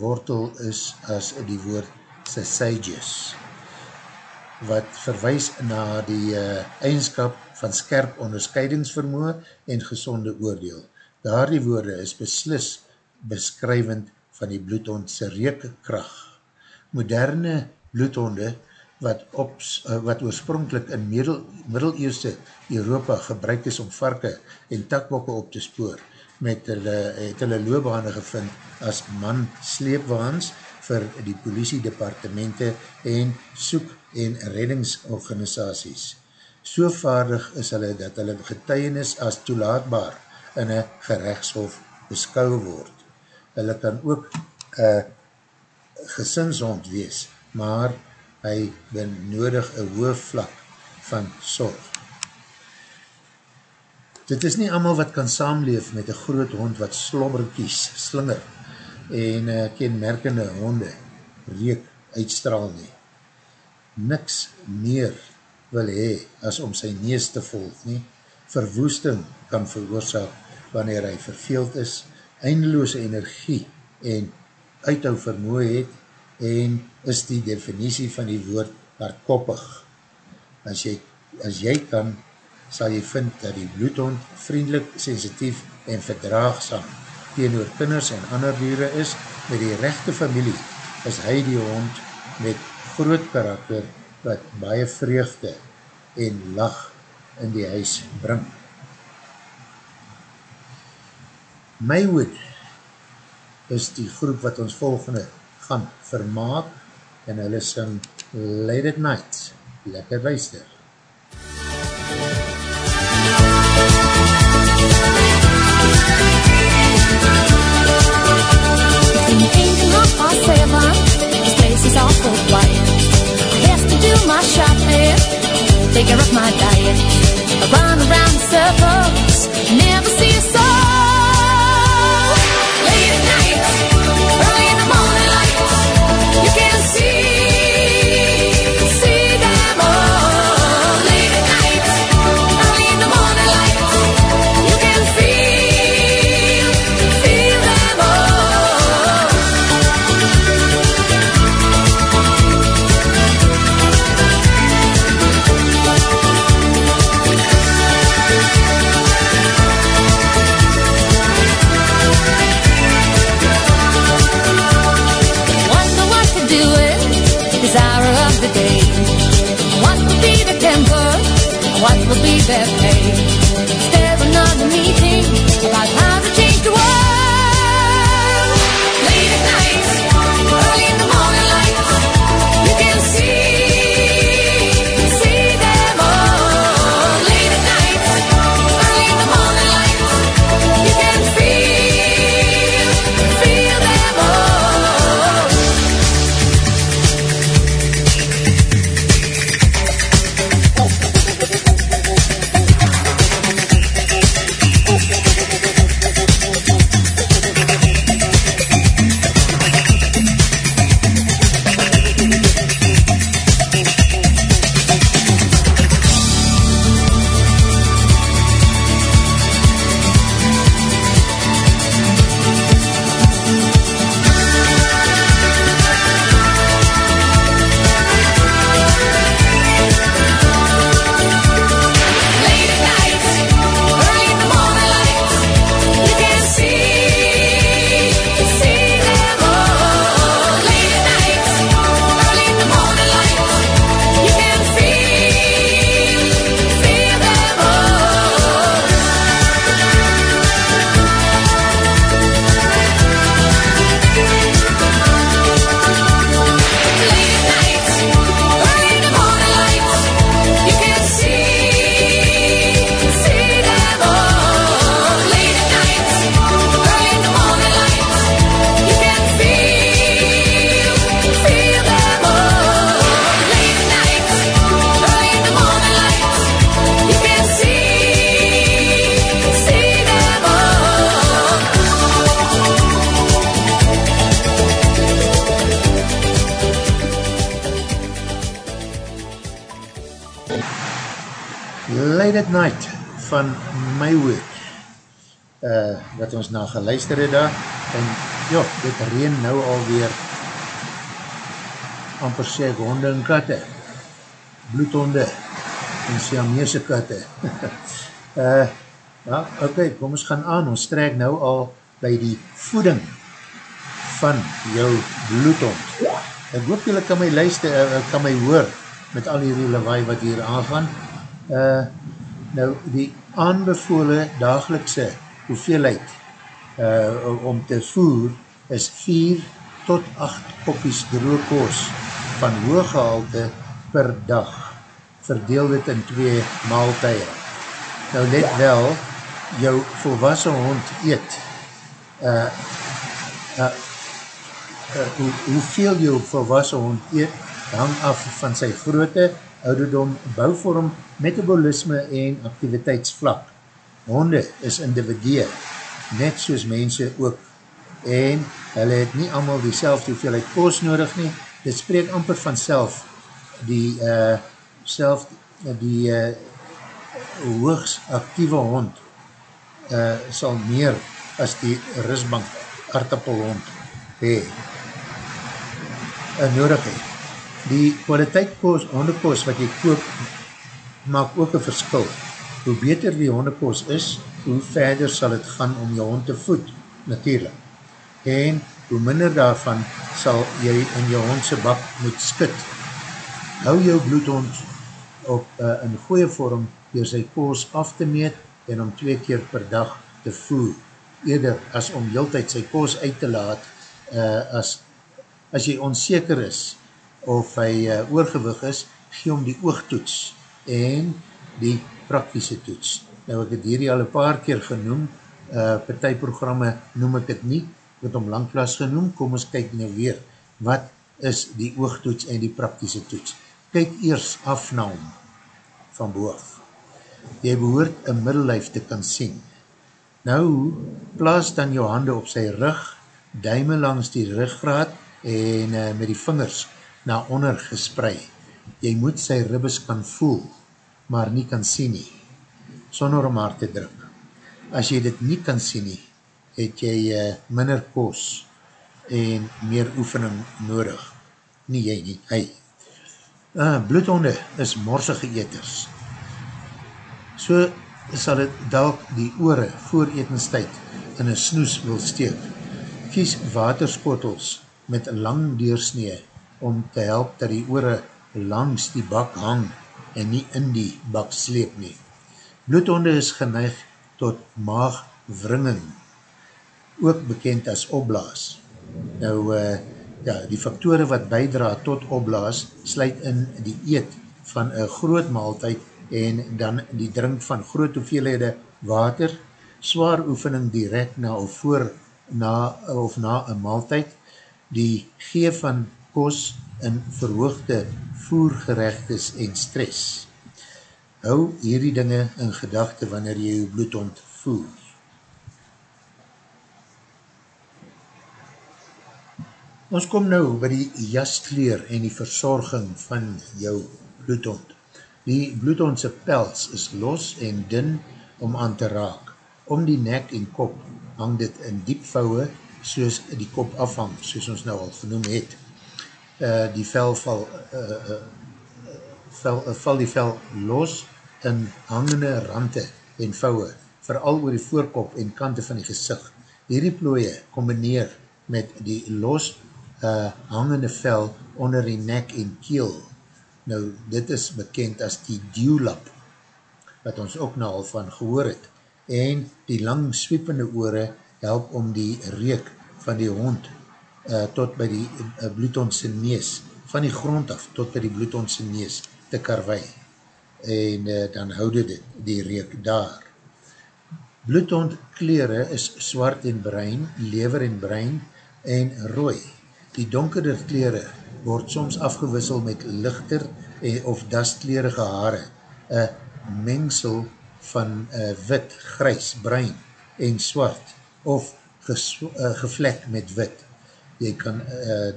wortel is as die woord Sausages wat verwijs na die uh, eigenskap van skerp onderscheidingsvermoe en gezonde oordeel. Daar die woorde is beslis beskrywend van die bloedhondse reekkracht. Moderne bloedhonde wat, op, uh, wat oorspronkelijk in middel, middeleeuwse Europa gebruik is om varke en takbokke op te spoor, met hulle, het hulle loopbane gevind as man sleepwaans vir die politiedepartemente en soek en reddingsorganisaties. So vaardig is hulle dat hulle getuienis as toelaatbaar in een gerechtshof beskou word. Hulle kan ook uh, gesinshond wees, maar hy benodig een hoog vlak van sorg. Dit is nie allemaal wat kan saamleef met een groot hond wat slobberkies, slinger en uh, kenmerkende honde reek uitstraal nie niks meer wil hee as om sy nees te volg nie. Verwoesting kan veroorzaak wanneer hy verveeld is, eindeloose energie en uithou vermoe het en is die definitie van die woord hardkoppig. As jy, as jy kan, sal jy vind dat die bloedhond vriendelik, sensitief en verdraagsam teenoor kinders en ander dieren is, met die rechte familie is hy die hond met groot karakter wat baie vreugde en lach in die huis bring. Maywood is die groep wat ons volgende gaan vermaak en hulle sing Late at Night. Lekker luister. Care of my diet. I run around circles, never see a soul. Geluister het daar en ja, dit reen nou alweer amper sê ek honde en katte bloedhonde en Siamese katte. Uh, ja, ok, kom ons gaan aan ons trek nou al by die voeding van jou bloedhond. Ek hoop julle kan my luister, uh, kan my hoor met al die lawaai wat hier aangaan. Uh, nou die aanbevole dagelikse hoeveelheid uh, om te voer is 4 tot 8 koppies droogkoos van hooggehalte per dag. Verdeel dit in twee maaltuie nou let wel jou volwassen hond eet uh, uh, uh, hoe, hoeveel jou volwassen hond eet hang af van sy grootte ouderdom, bouwvorm, metabolisme en activiteitsvlak. Honde is individue, net soos mense ook, en hulle het nie allemaal die selfde hoeveelheid koos nodig nie, dit spreek amper van self, die uh, self, die uh, hoogs actieve hond uh, sal meer as die risbank aardappelhond hee, uh, nodig hee. Die kwaliteit koos, hondekoos wat jy koop, maak ook een verskil, hoe beter die hondekos is, hoe verder sal het gaan om jou hond te voed, natuurlijk. En hoe minder daarvan sal jy in jou hondse bak moet skit. Hou jou bloedhond op uh, in goeie vorm door sy koos af te meet en om twee keer per dag te voer, eerder as om heeltijd sy koos uit te laat uh, as, as jy onzeker is of hy uh, oorgewig is, gee om die oogtoets en die praktische toets. Nou ek het hierdie al een paar keer genoem, uh, partijprogramme noem ek het nie, wat om langklas genoem, kom ons kyk nou weer, wat is die oogtoets en die praktische toets. Kyk eers afnaam van boog. Jy behoort een middellijf te kan sien. Nou, plaas dan jou hande op sy rug, duime langs die ruggraad en uh, met die vingers na onder gespreid. Jy moet sy ribbes kan voel maar nie kan sien nie, sonder om haar te druk. As jy dit nie kan sien nie, het jy uh, minder koos en meer oefening nodig. Nie jy nie, hy. Uh, bloedhonde is morsige eters. So sal het dalk die oore voor etenstijd in een snoes wil steek. Kies waterskottels met lang deursnee om te help dat die oore langs die bak hang en nie in die bak sleep nie. Bloedhonde is geneig tot maagwringing, ook bekend as opblaas. Nou, uh, ja, die faktore wat bijdra tot opblaas, sluit in die eet van een groot maaltijd en dan die drink van groot hoeveelhede water, zwaar oefening direct na of voor na, of na een maaltijd, die gee van kos in verhoogde voergerechtes en stress. Hou hierdie dinge in gedachte wanneer jy jou bloed ontvoer. Ons kom nou by die jaskleer en die verzorging van jou bloedhond. Die bloedhondse pels is los en dun om aan te raak. Om die nek en kop hang dit in diep vouwe soos die kop afhang, soos ons nou al genoem het uh, die vel val, uh, uh, uh, val die vel los in hangende rante en vouwe, vooral oor die voorkop en kante van die gezicht. Hierdie plooie combineer met die los uh, hangende vel onder die nek en keel. Nou, dit is bekend as die dewlap, wat ons ook nou al van gehoor het. En die lang swiepende oore help om die reek van die hond uh, tot by die uh, bloedhondse nees, van die grond af tot by die bloedhondse nees te karwei. En uh, dan houde dit die reek daar. Bloedhond kleren is zwart en brein, lever en brein en rooi. Die donkerder kleren word soms afgewissel met lichter en, of dastklerige haare, een mengsel van uh, wit, grys, brein en swart of ges, uh, gevlek met wit jy kan uh,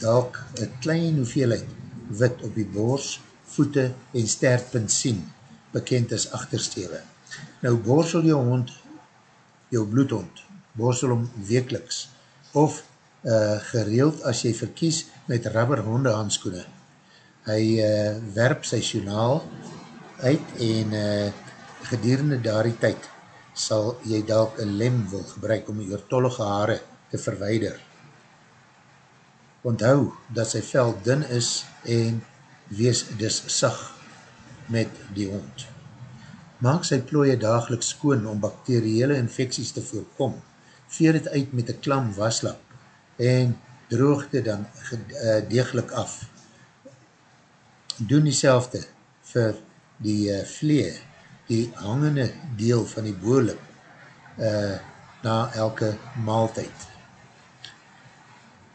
dalk een klein hoeveelheid wit op die bors, voete en sterpunt sien bekend as achterstewe. Nou borsel jou hond, jou bloedhond, borsel hom wekeliks, of uh, gereeld as jy verkies met rubber hondehandskoene. Hy uh, werp sy journaal uit en uh, gedurende daardie tyd sal jy dalk een lem wil gebruik om die oortollige hare te verweider. Onthou dat sy vel dun is en wees dus sag met die hond. Maak sy plooie dageliks skoon om bakteriële infecties te voorkom. Veer het uit met een klam waslap en droog dit dan uh, degelijk af. Doen die selfde vir die uh, vlee die hangende deel van die boorlip uh, na elke maaltijd.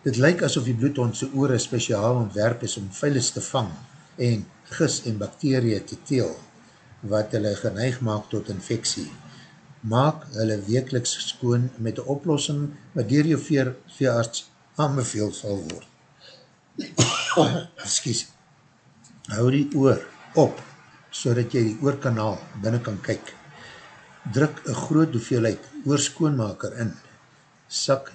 Dit lyk asof die bloedhondse oore speciaal ontwerp is om veilis te vang en gis en bakterie te teel, wat hulle geneig maak tot infectie. Maak hulle wekeliks skoon met die oplossing wat dier jou veearts aanbeveel sal word. Excuse. Hou die oor op so dat jy die oorkanaal binnen kan kyk. Druk een groot hoeveelheid oorskoonmaker in, sak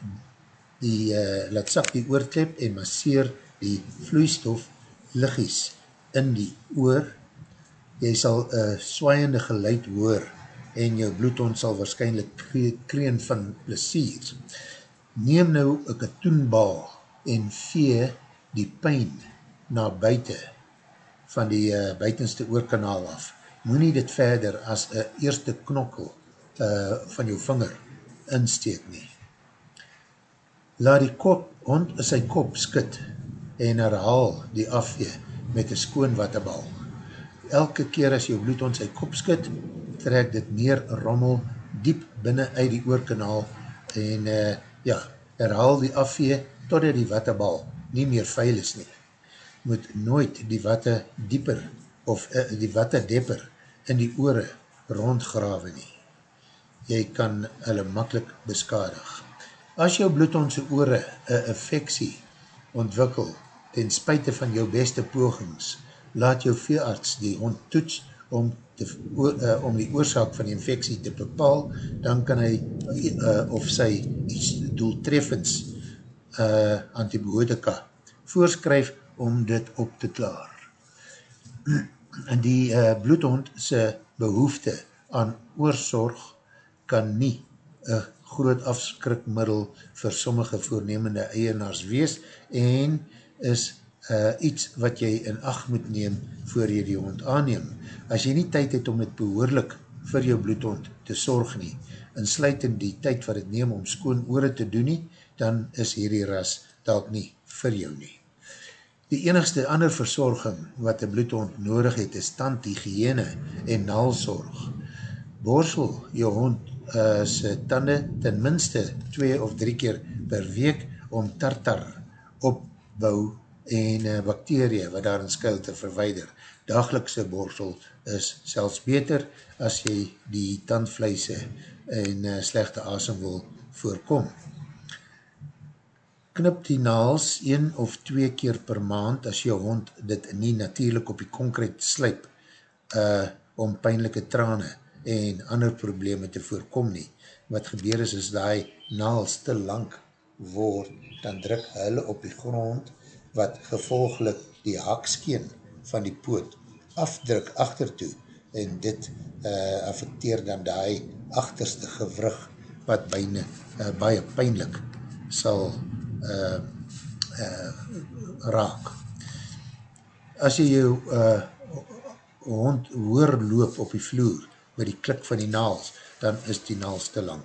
die, uh, laat sak die oorklep en masseer die vloeistof liggies in die oor. Jy sal een swaaiende geluid hoor en jou bloedhond sal waarschijnlijk kreen van plesier. Neem nou een katoenbal en vee die pijn na buiten van die uh, buitenste oorkanaal af. Moe nie dit verder as een eerste knokkel uh, van jou vinger insteek nie. Laat die kop, hond sy kop skit en herhaal die afwee met een skoon wattenbal. Elke keer as jou bloedhond sy kop skit, trek dit meer rommel diep binnen uit die oorkanaal en uh, ja, herhaal die afwee totdat die wattenbal nie meer veil is nie moet nooit die watte dieper of uh, die watte depper in die oore rondgrawe nie. Jy kan hulle makkelijk beskadig. As jou bloedhondse oore een affectie ontwikkel ten spuite van jou beste pogings, laat jou veearts die hond toets om, te, uh, om die oorzaak van die infectie te bepaal, dan kan hy uh, of sy iets doeltreffends uh, antibiotika voorskryf om dit op te klaar. En die uh, bloedhond sy behoefte aan oorsorg kan nie een groot afskrikmiddel vir sommige voornemende eienaars wees en is uh, iets wat jy in acht moet neem voor jy die hond aanneem. As jy nie tyd het om het behoorlik vir jou bloedhond te sorg nie, en sluit in die tyd wat het neem om skoon oore te doen nie, dan is hierdie ras dalk nie vir jou nie. Die enigste ander verzorging wat die bloedhond nodig het is tandhygiëne en naalzorg. Borsel jou hond uh, sy tande ten minste 2 of 3 keer per week om tartar opbou en uh, bakterie wat daar in skuil te verweider. Dagelikse borsel is selfs beter as jy die tandvleise en uh, slechte asem wil voorkom knip die naals een of twee keer per maand as jou hond dit nie natuurlijk op die concrete slijp uh, om pijnlijke trane en ander probleme te voorkom nie. Wat gebeur is, as die naals te lang word, dan druk hulle op die grond wat gevolglik die hakskeen van die poot afdruk achtertoe en dit uh, affecteer dan die achterste gewrug wat bijna, uh, baie pijnlik sal uh, uh, raak. As jy jou uh, hond hoor loop op die vloer met die klik van die naals, dan is die naals te lang.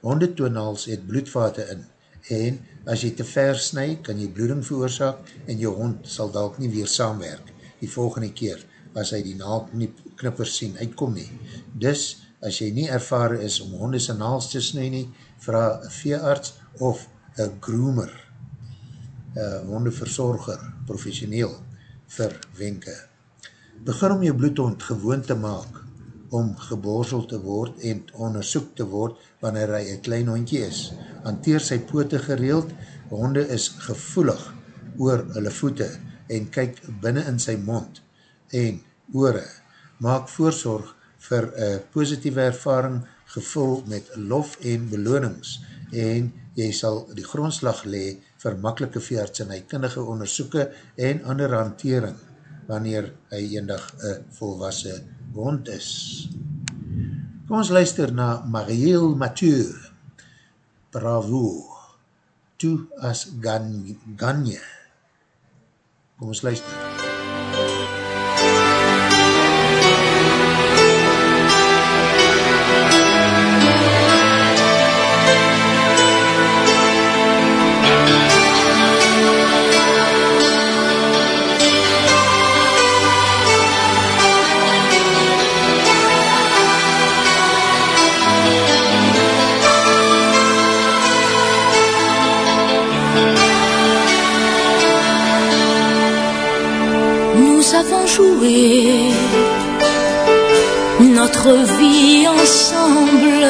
Hondetoonnaals het bloedvate in en as jy te ver snij, kan jy bloeding veroorzaak en jou hond sal dalk nie weer saamwerk die volgende keer as hy die naal knippers sien uitkom nie. Dus, as jy nie ervaren is om hondes en naals te snij nie, vraag een veearts of een groomer, een hondeverzorger, professioneel, vir wenke. Begin om jou bloedhond gewoon te maak om geborsel te word en onderzoek te word wanneer hy een klein hondje is. Hanteer sy poote gereeld, honde is gevoelig oor hulle voete en kyk binnen in sy mond en oore. maak voorzorg vir een positieve ervaring gevul met lof en belonings en jy sal die grondslag le vir makkelike veearts en hykundige onderzoeken en ander hantering wanneer hy eendag een volwassen hond is. Kom ons luister na Marielle Mathieu, Bravo, Toe as Ganye. Kom ons luister. MUZIEK avons joué notre vie ensemble.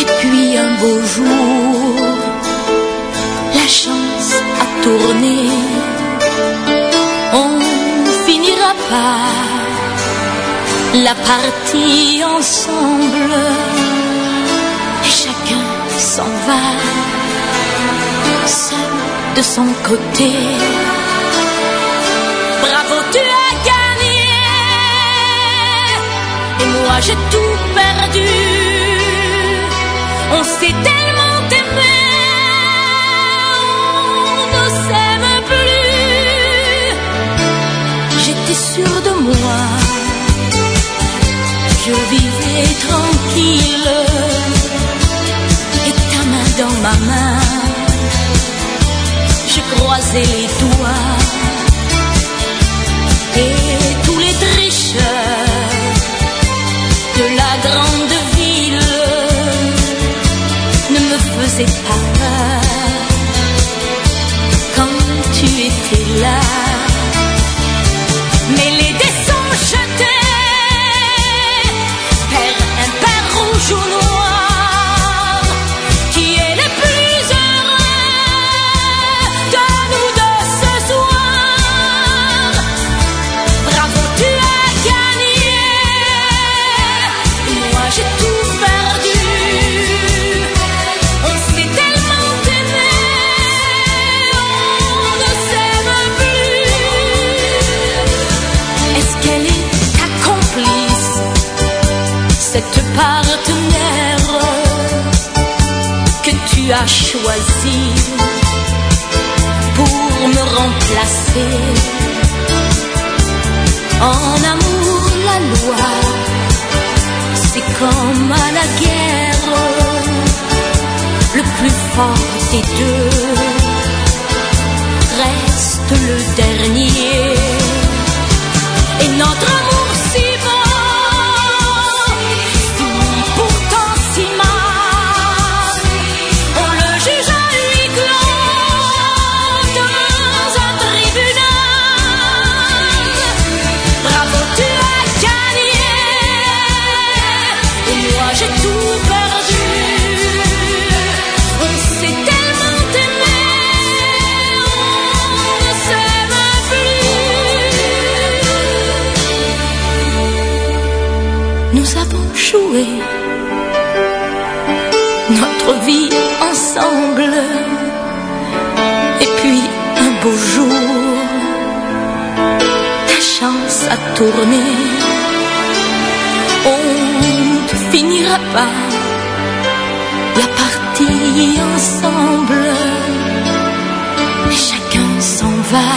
Et puis un beau jour, la chance a tourné. On finira par la partie ensemble. Et chacun s'en va, seul de son côté. J'ai tout perdu. On s'est tellement aimé, on ne s'aime plus. J'étais sûre de moi, je vivais tranquille. Et ta main dans ma main, je croisais les doigts. Me faisait 52 beau jour, ta chance a tourné on ne finira pas la partie ensemble. Chacun s'en va,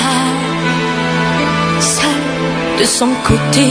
seul de son côté.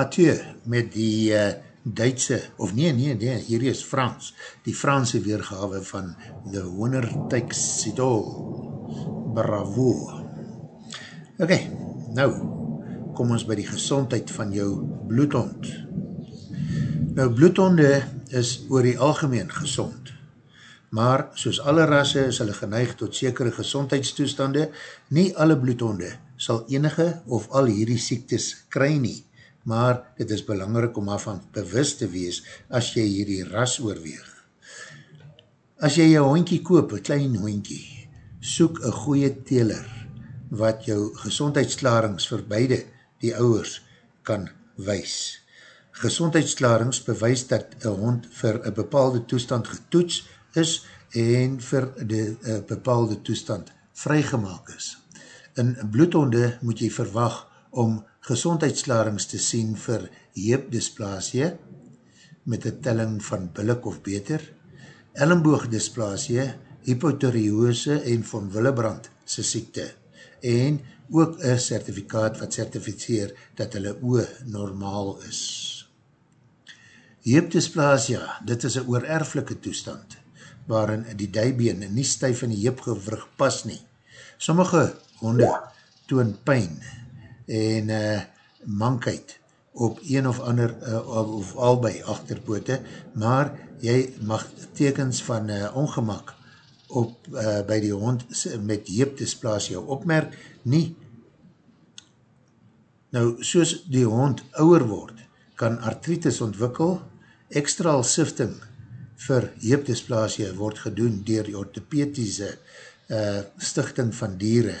Mathieu met die uh, Duitse, of nee, nee, nee, hier is Frans, die Franse weergawe van The Winner Takes It All. Bravo. Ok, nou, kom ons by die gezondheid van jou bloedhond. Nou, bloedhonde is oor die algemeen gezond, maar soos alle rasse is hulle geneig tot sekere gezondheidstoestande, nie alle bloedhonde sal enige of al hierdie siektes kry nie, maar dit is belangrik om af van bewust te wees as jy hierdie ras oorweeg. As jy jou hondkie koop, een klein hondkie, soek een goeie teler wat jou gezondheidsklarings vir beide die ouwers kan wees. Gezondheidsklarings bewys dat een hond vir een bepaalde toestand getoets is en vir die bepaalde toestand vrygemaak is. In bloedhonde moet jy verwag om gezondheidsklarings te sien vir heepdysplasie met een telling van billik of beter, ellenboogdysplasie, hypotheriose en von Willebrand sy siekte en ook een certificaat wat certificeer dat hulle oe normaal is. Heepdysplasie, dit is een oererflike toestand waarin die dijbeen nie stuif in die heepgewrug pas nie. Sommige honde toon pijn en uh, mankheid op een of ander uh, of albei achterpoote, maar jy mag tekens van uh, ongemak op uh, by die hond met heepdysplasie opmerk, nie. Nou, soos die hond ouwer word, kan artritis ontwikkel, ekstraal sifting vir heepdysplasie word gedoen dier die orthopediese uh, stichting van dieren,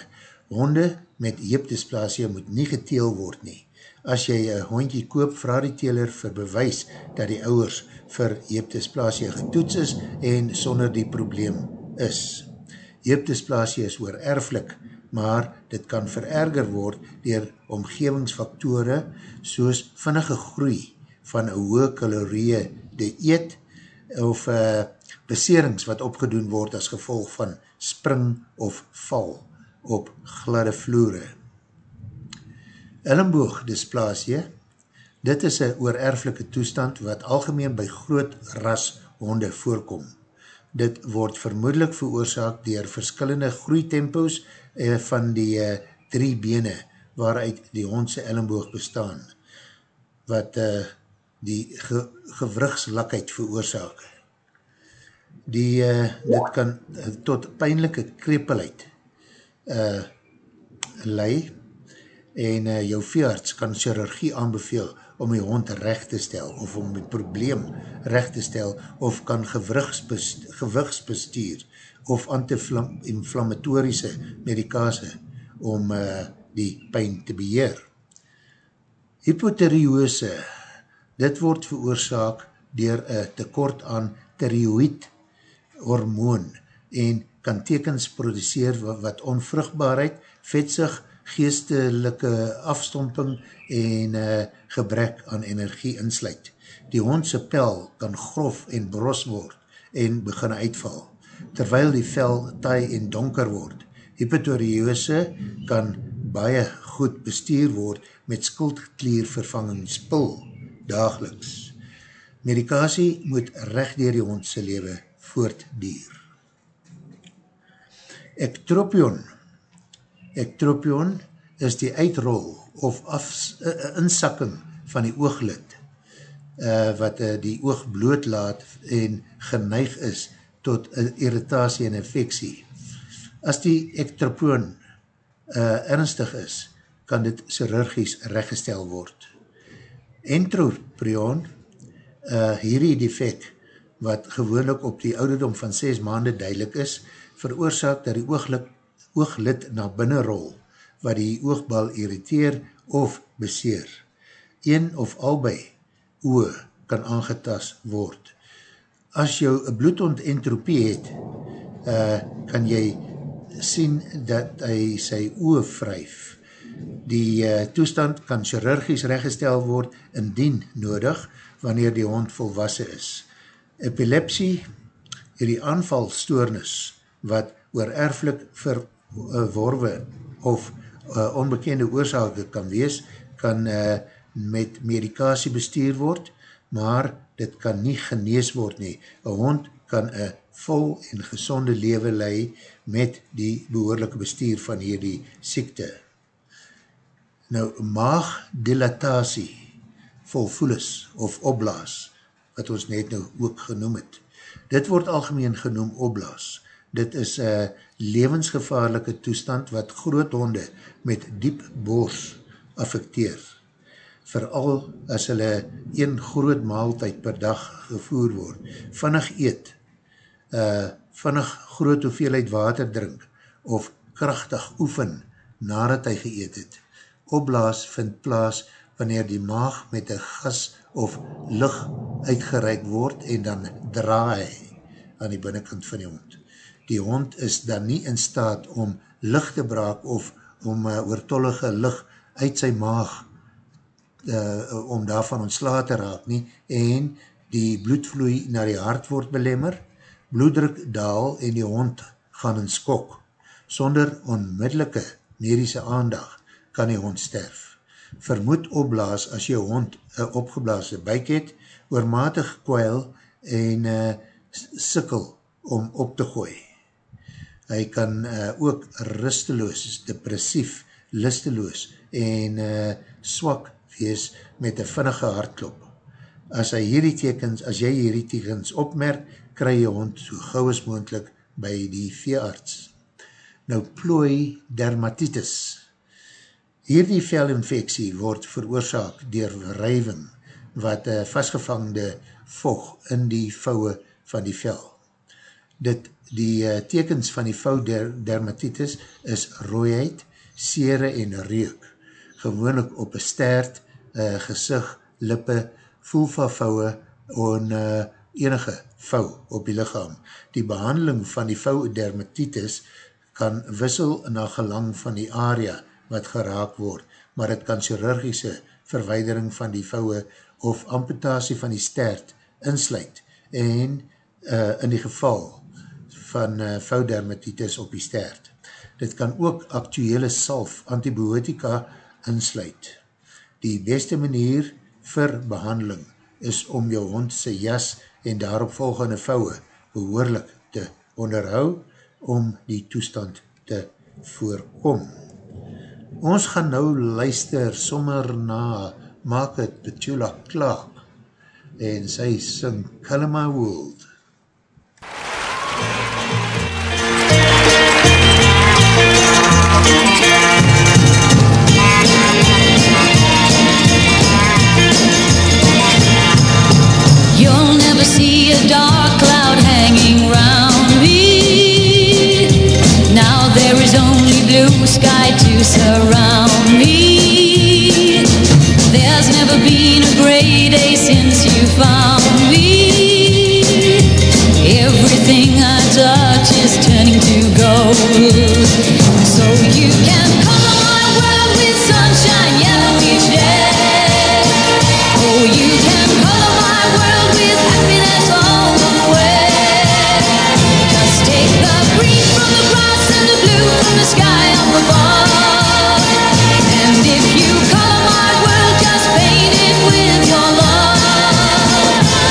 Honde met heepdysplasie moet nie geteel word nie. As jy een hondje koop, vraag die teler vir bewys dat die ouwers vir heepdysplasie getoets is en sonder die probleem is. Heepdysplasie is oor erflik, maar dit kan vererger word dier omgevingsfaktore soos vinnige groei van een hoge kalorie de eet of uh, beserings wat opgedoen word as gevolg van spring of val op gladde vloere. Ellenboog dysplasie, dit is een oererflike toestand wat algemeen by groot ras honde voorkom. Dit word vermoedelijk veroorzaak dier verskillende groeitempos eh, van die eh, drie bene waaruit die hondse ellenboog bestaan, wat eh, die ge gevrugslakheid veroorzaak. Die, uh, dit kan uh, tot pijnlijke krepelheid uh, lei en uh, jou veearts kan chirurgie aanbeveel om die hond recht te stel of om die probleem recht te stel of kan gewigsbestuur of anti-inflammatorische medikase om uh, die pijn te beheer. Hypotheriose, dit word veroorzaak dier een tekort aan thyroid hormoon en kan tekens produceer wat onvruchtbaarheid, vetsig, geestelike afstomping en uh, gebrek aan energie insluit. Die hondse pel kan grof en bros word en begin uitval, terwyl die vel taai en donker word. Hypothoriose kan baie goed bestuur word met skuldkliervervanging spul dageliks. Medikasie moet recht dier die hondse lewe voortdier. Ektropion. Ektropion is die uitrol of af, uh, insakking van die ooglid uh, wat uh, die oog blootlaat en geneig is tot uh, irritatie en infectie. As die ektropion uh, ernstig is, kan dit chirurgies reggestel word. Entropion, uh, hierdie defect, wat gewoonlik op die ouderdom van 6 maanden duidelik is, veroorzaak dat die ooglid, ooglid na binnen rol, wat die oogbal irriteer of beseer. Een of albei oe kan aangetas word. As jou bloedondentropie het, uh, kan jy sien dat hy sy oe vryf. Die uh, toestand kan chirurgies reggestel word indien nodig, wanneer die hond volwassen is. Epilepsie, hierdie aanvalstoornis, wat oor erflik verworwe of uh, onbekende oorzake kan wees, kan uh, met medikasie bestuur word, maar dit kan nie genees word nie. Een hond kan een vol en gezonde leven lei met die behoorlijke bestuur van hierdie siekte. Nou, maagdilatatie, volvoelis of opblaas, wat ons net nou ook genoem het. Dit word algemeen genoem opblaas. Dit is een levensgevaarlike toestand wat groot honde met diep boors affecteer. Vooral as hulle een groot maaltijd per dag gevoer word. Vannig eet, uh, vannig groot hoeveelheid water drink of krachtig oefen nadat hy geëet het. Opblaas vind plaas wanneer die maag met een gas of lucht uitgereik word en dan draai aan die binnenkant van die hond die hond is dan nie in staat om licht te braak of om uh, oortollige licht uit sy maag uh, om daarvan ontsla te raak nie en die bloedvloei na die hart word belemmer, bloeddruk daal en die hond gaan in skok. Sonder onmiddellike medische aandag kan die hond sterf. Vermoed opblaas as jou hond een opgeblaasde buik het, oormatig kwijl en uh, sikkel om op te gooi hy kan uh, ook rusteloos, depressief, listeloos en uh, swak wees met een vinnige hartklop. As hy hierdie tekens, as jy hierdie tekens opmerk, kry jy hond so gauw as moendlik by die veearts. Nou plooi dermatitis. Hierdie velinfeksie word veroorzaak dier wrijving wat uh, vastgevangde vog in die vouwe van die vel. Dit Die uh, tekens van die vou der, dermatitis is rooiheid, sere en reuk. Gewoonlik op een stert, uh, gezicht, lippe, voelvavouwe en uh, enige vou op die lichaam. Die behandeling van die vou dermatitis kan wissel na gelang van die area wat geraak word, maar het kan chirurgische verweidering van die vouwe of amputatie van die stert insluit en uh, in die geval van uh, voudermatitis op die stert. Dit kan ook actuele salf antibiotika insluit. Die beste manier vir behandeling is om jou hond sy jas en daarop volgende vouwe behoorlik te onderhou om die toestand te voorkom. Ons gaan nou luister sommer na Maak het Petula Clark en sy sing Kalama World. Turning to gold. So you can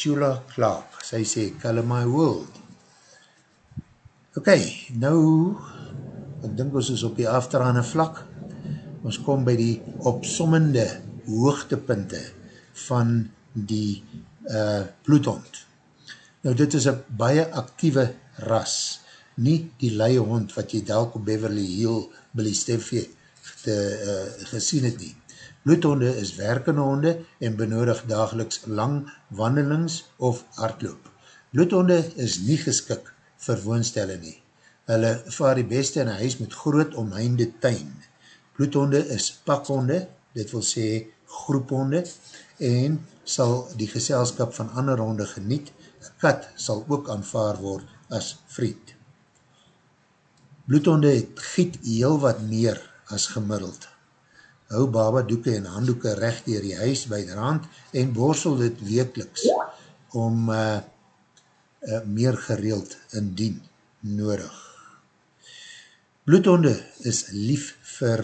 Petula Clark, sy sê, Color My World. Ok, nou, ek dink ons is op die afterhane vlak, ons kom by die opsommende hoogtepunte van die uh, bloedhond. Nou dit is een baie actieve ras, nie die leie hond wat jy dalk op Beverly Hill Billy Steffie te, uh, gesien het nie. Bloedhonde is werkende honde en benodig dageliks lang wandelings of hardloop. Bloedhonde is nie geskik vir woonstelle nie. Hulle vaar die beste in een huis met groot omheinde tuin. Bloedhonde is pakhonde, dit wil sê groephonde, en sal die geselskap van ander honde geniet. Een kat sal ook aanvaar word as vriend. Bloedhonde het giet heel wat meer as gemiddeld hou baba doeke en handdoeke recht dier die huis by die rand en borsel dit wekeliks om uh, uh, meer gereeld indien nodig. Bloedhonde is lief vir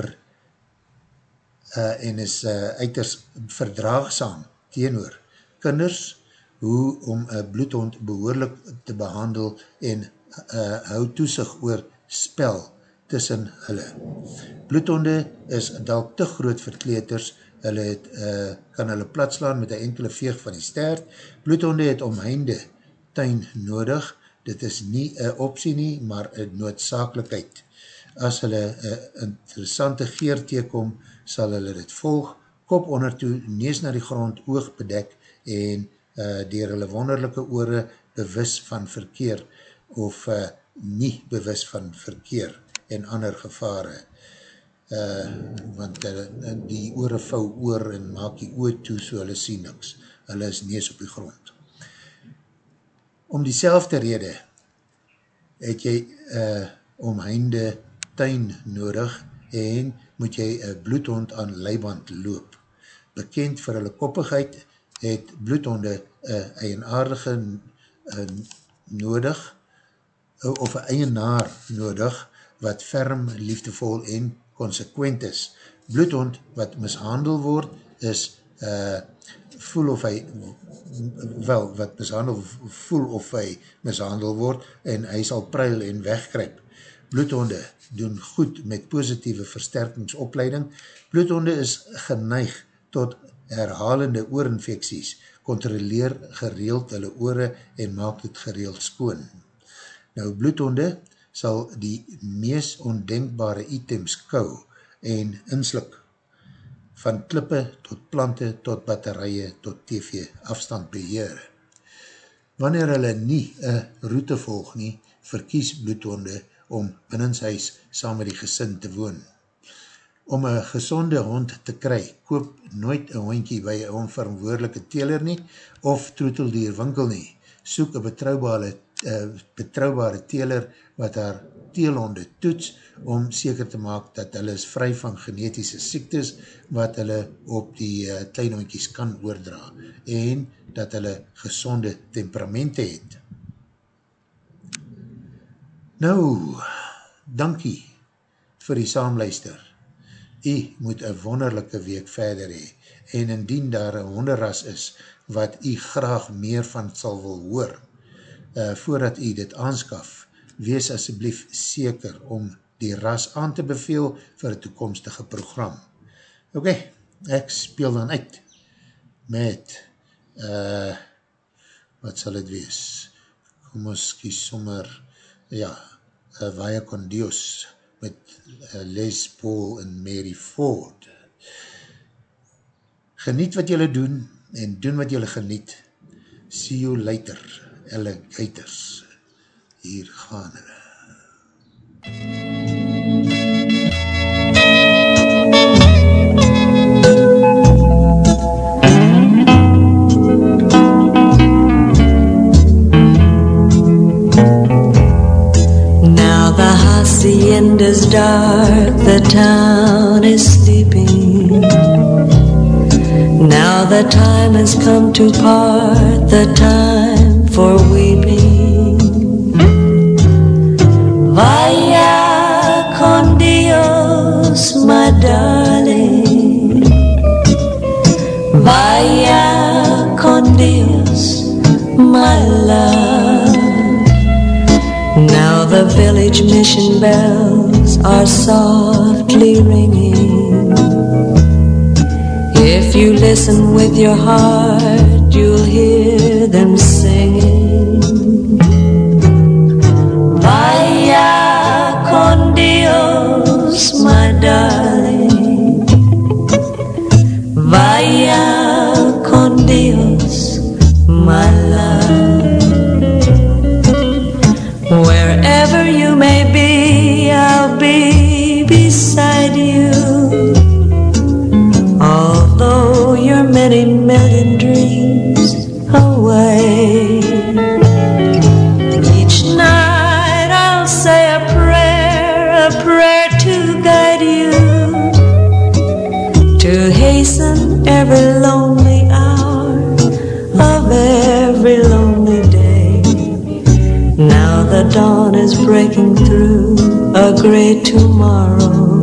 uh, en is uh, uiters verdraagsam teenoor kinders hoe om een bloedhond behoorlik te behandel en uh, hou toesig oor spel tussen hulle. Bloedhonde is dalk te groot vir kleeters, hulle het, uh, kan hulle platslaan met een enkele veeg van die stert. Bloedhonde het omheinde tuin nodig, dit is nie een optie nie, maar een noodzakelijkheid. As hulle een interessante geer teekom, sal hulle dit volg, kop onder toe, nees na die grond, oog bedek en uh, dier hulle wonderlijke oore bewus van verkeer of uh, nie bewus van verkeer en ander gevare. Uh, want uh, die oore vou oor en maak die oor toe so hulle sien niks. Hulle is nees op die grond. Om die rede het jy uh, omheinde tuin nodig en moet jy een bloedhond aan leiband loop. Bekend vir hulle koppigheid het bloedhonde een eienaardige uh, nodig of een eienaar nodig wat ferm, liefdevol en consequent is. Bloedhond wat mishandel word is uh, voel of hy wel, wat mishandel voel of hy mishandel word en hy sal pruil en wegkryp. Bloedhonde doen goed met positieve versterkingsopleiding. Bloedhonde is geneig tot herhalende oorinfecties, controleer gereeld hulle oore en maak dit gereeld skoon. Nou, bloedhonde sal die mees ondenkbare items kou en inslik van klippe tot plante tot batterije tot tv afstand beheer. Wanneer hulle nie een route volg nie, verkies bloedhonde om binnenshuis saam met die gesin te woon. Om een gezonde hond te kry, koop nooit een hondkie by een onverantwoordelike teler nie of troeteldier winkel nie. Soek een betrouwbare uh, betrouwbare teler wat haar teelhonde toets om seker te maak dat hulle is vry van genetische siektes wat hulle op die uh, kleinhondjies kan oordra en dat hulle gezonde temperamente het. Nou, dankie vir die saamluister. U moet een wonderlijke week verder hee en indien daar een honderras is wat u graag meer van sal wil hoor, uh, voordat u dit aanskaf, wees asjeblief seker om die ras aan te beveel vir een toekomstige program. Ok, ek speel dan uit met uh, wat sal het wees? Kom ons kies sommer ja, uh, Vaya con Dios met uh, Les Paul en Mary Ford. Geniet wat jylle doen en doen wat jylle geniet. See you later Alligators. Hier gaan hulle. Now the hacienda's dark, the town is sleeping. Now the time has come to part, the time for weeping. Vaya con Dios, my darling. Vaya con Dios, my love. Now the village mission bells are softly ringing. If you listen with your heart, Great tomorrow.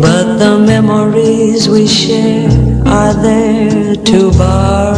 But the memories we share are there to bar.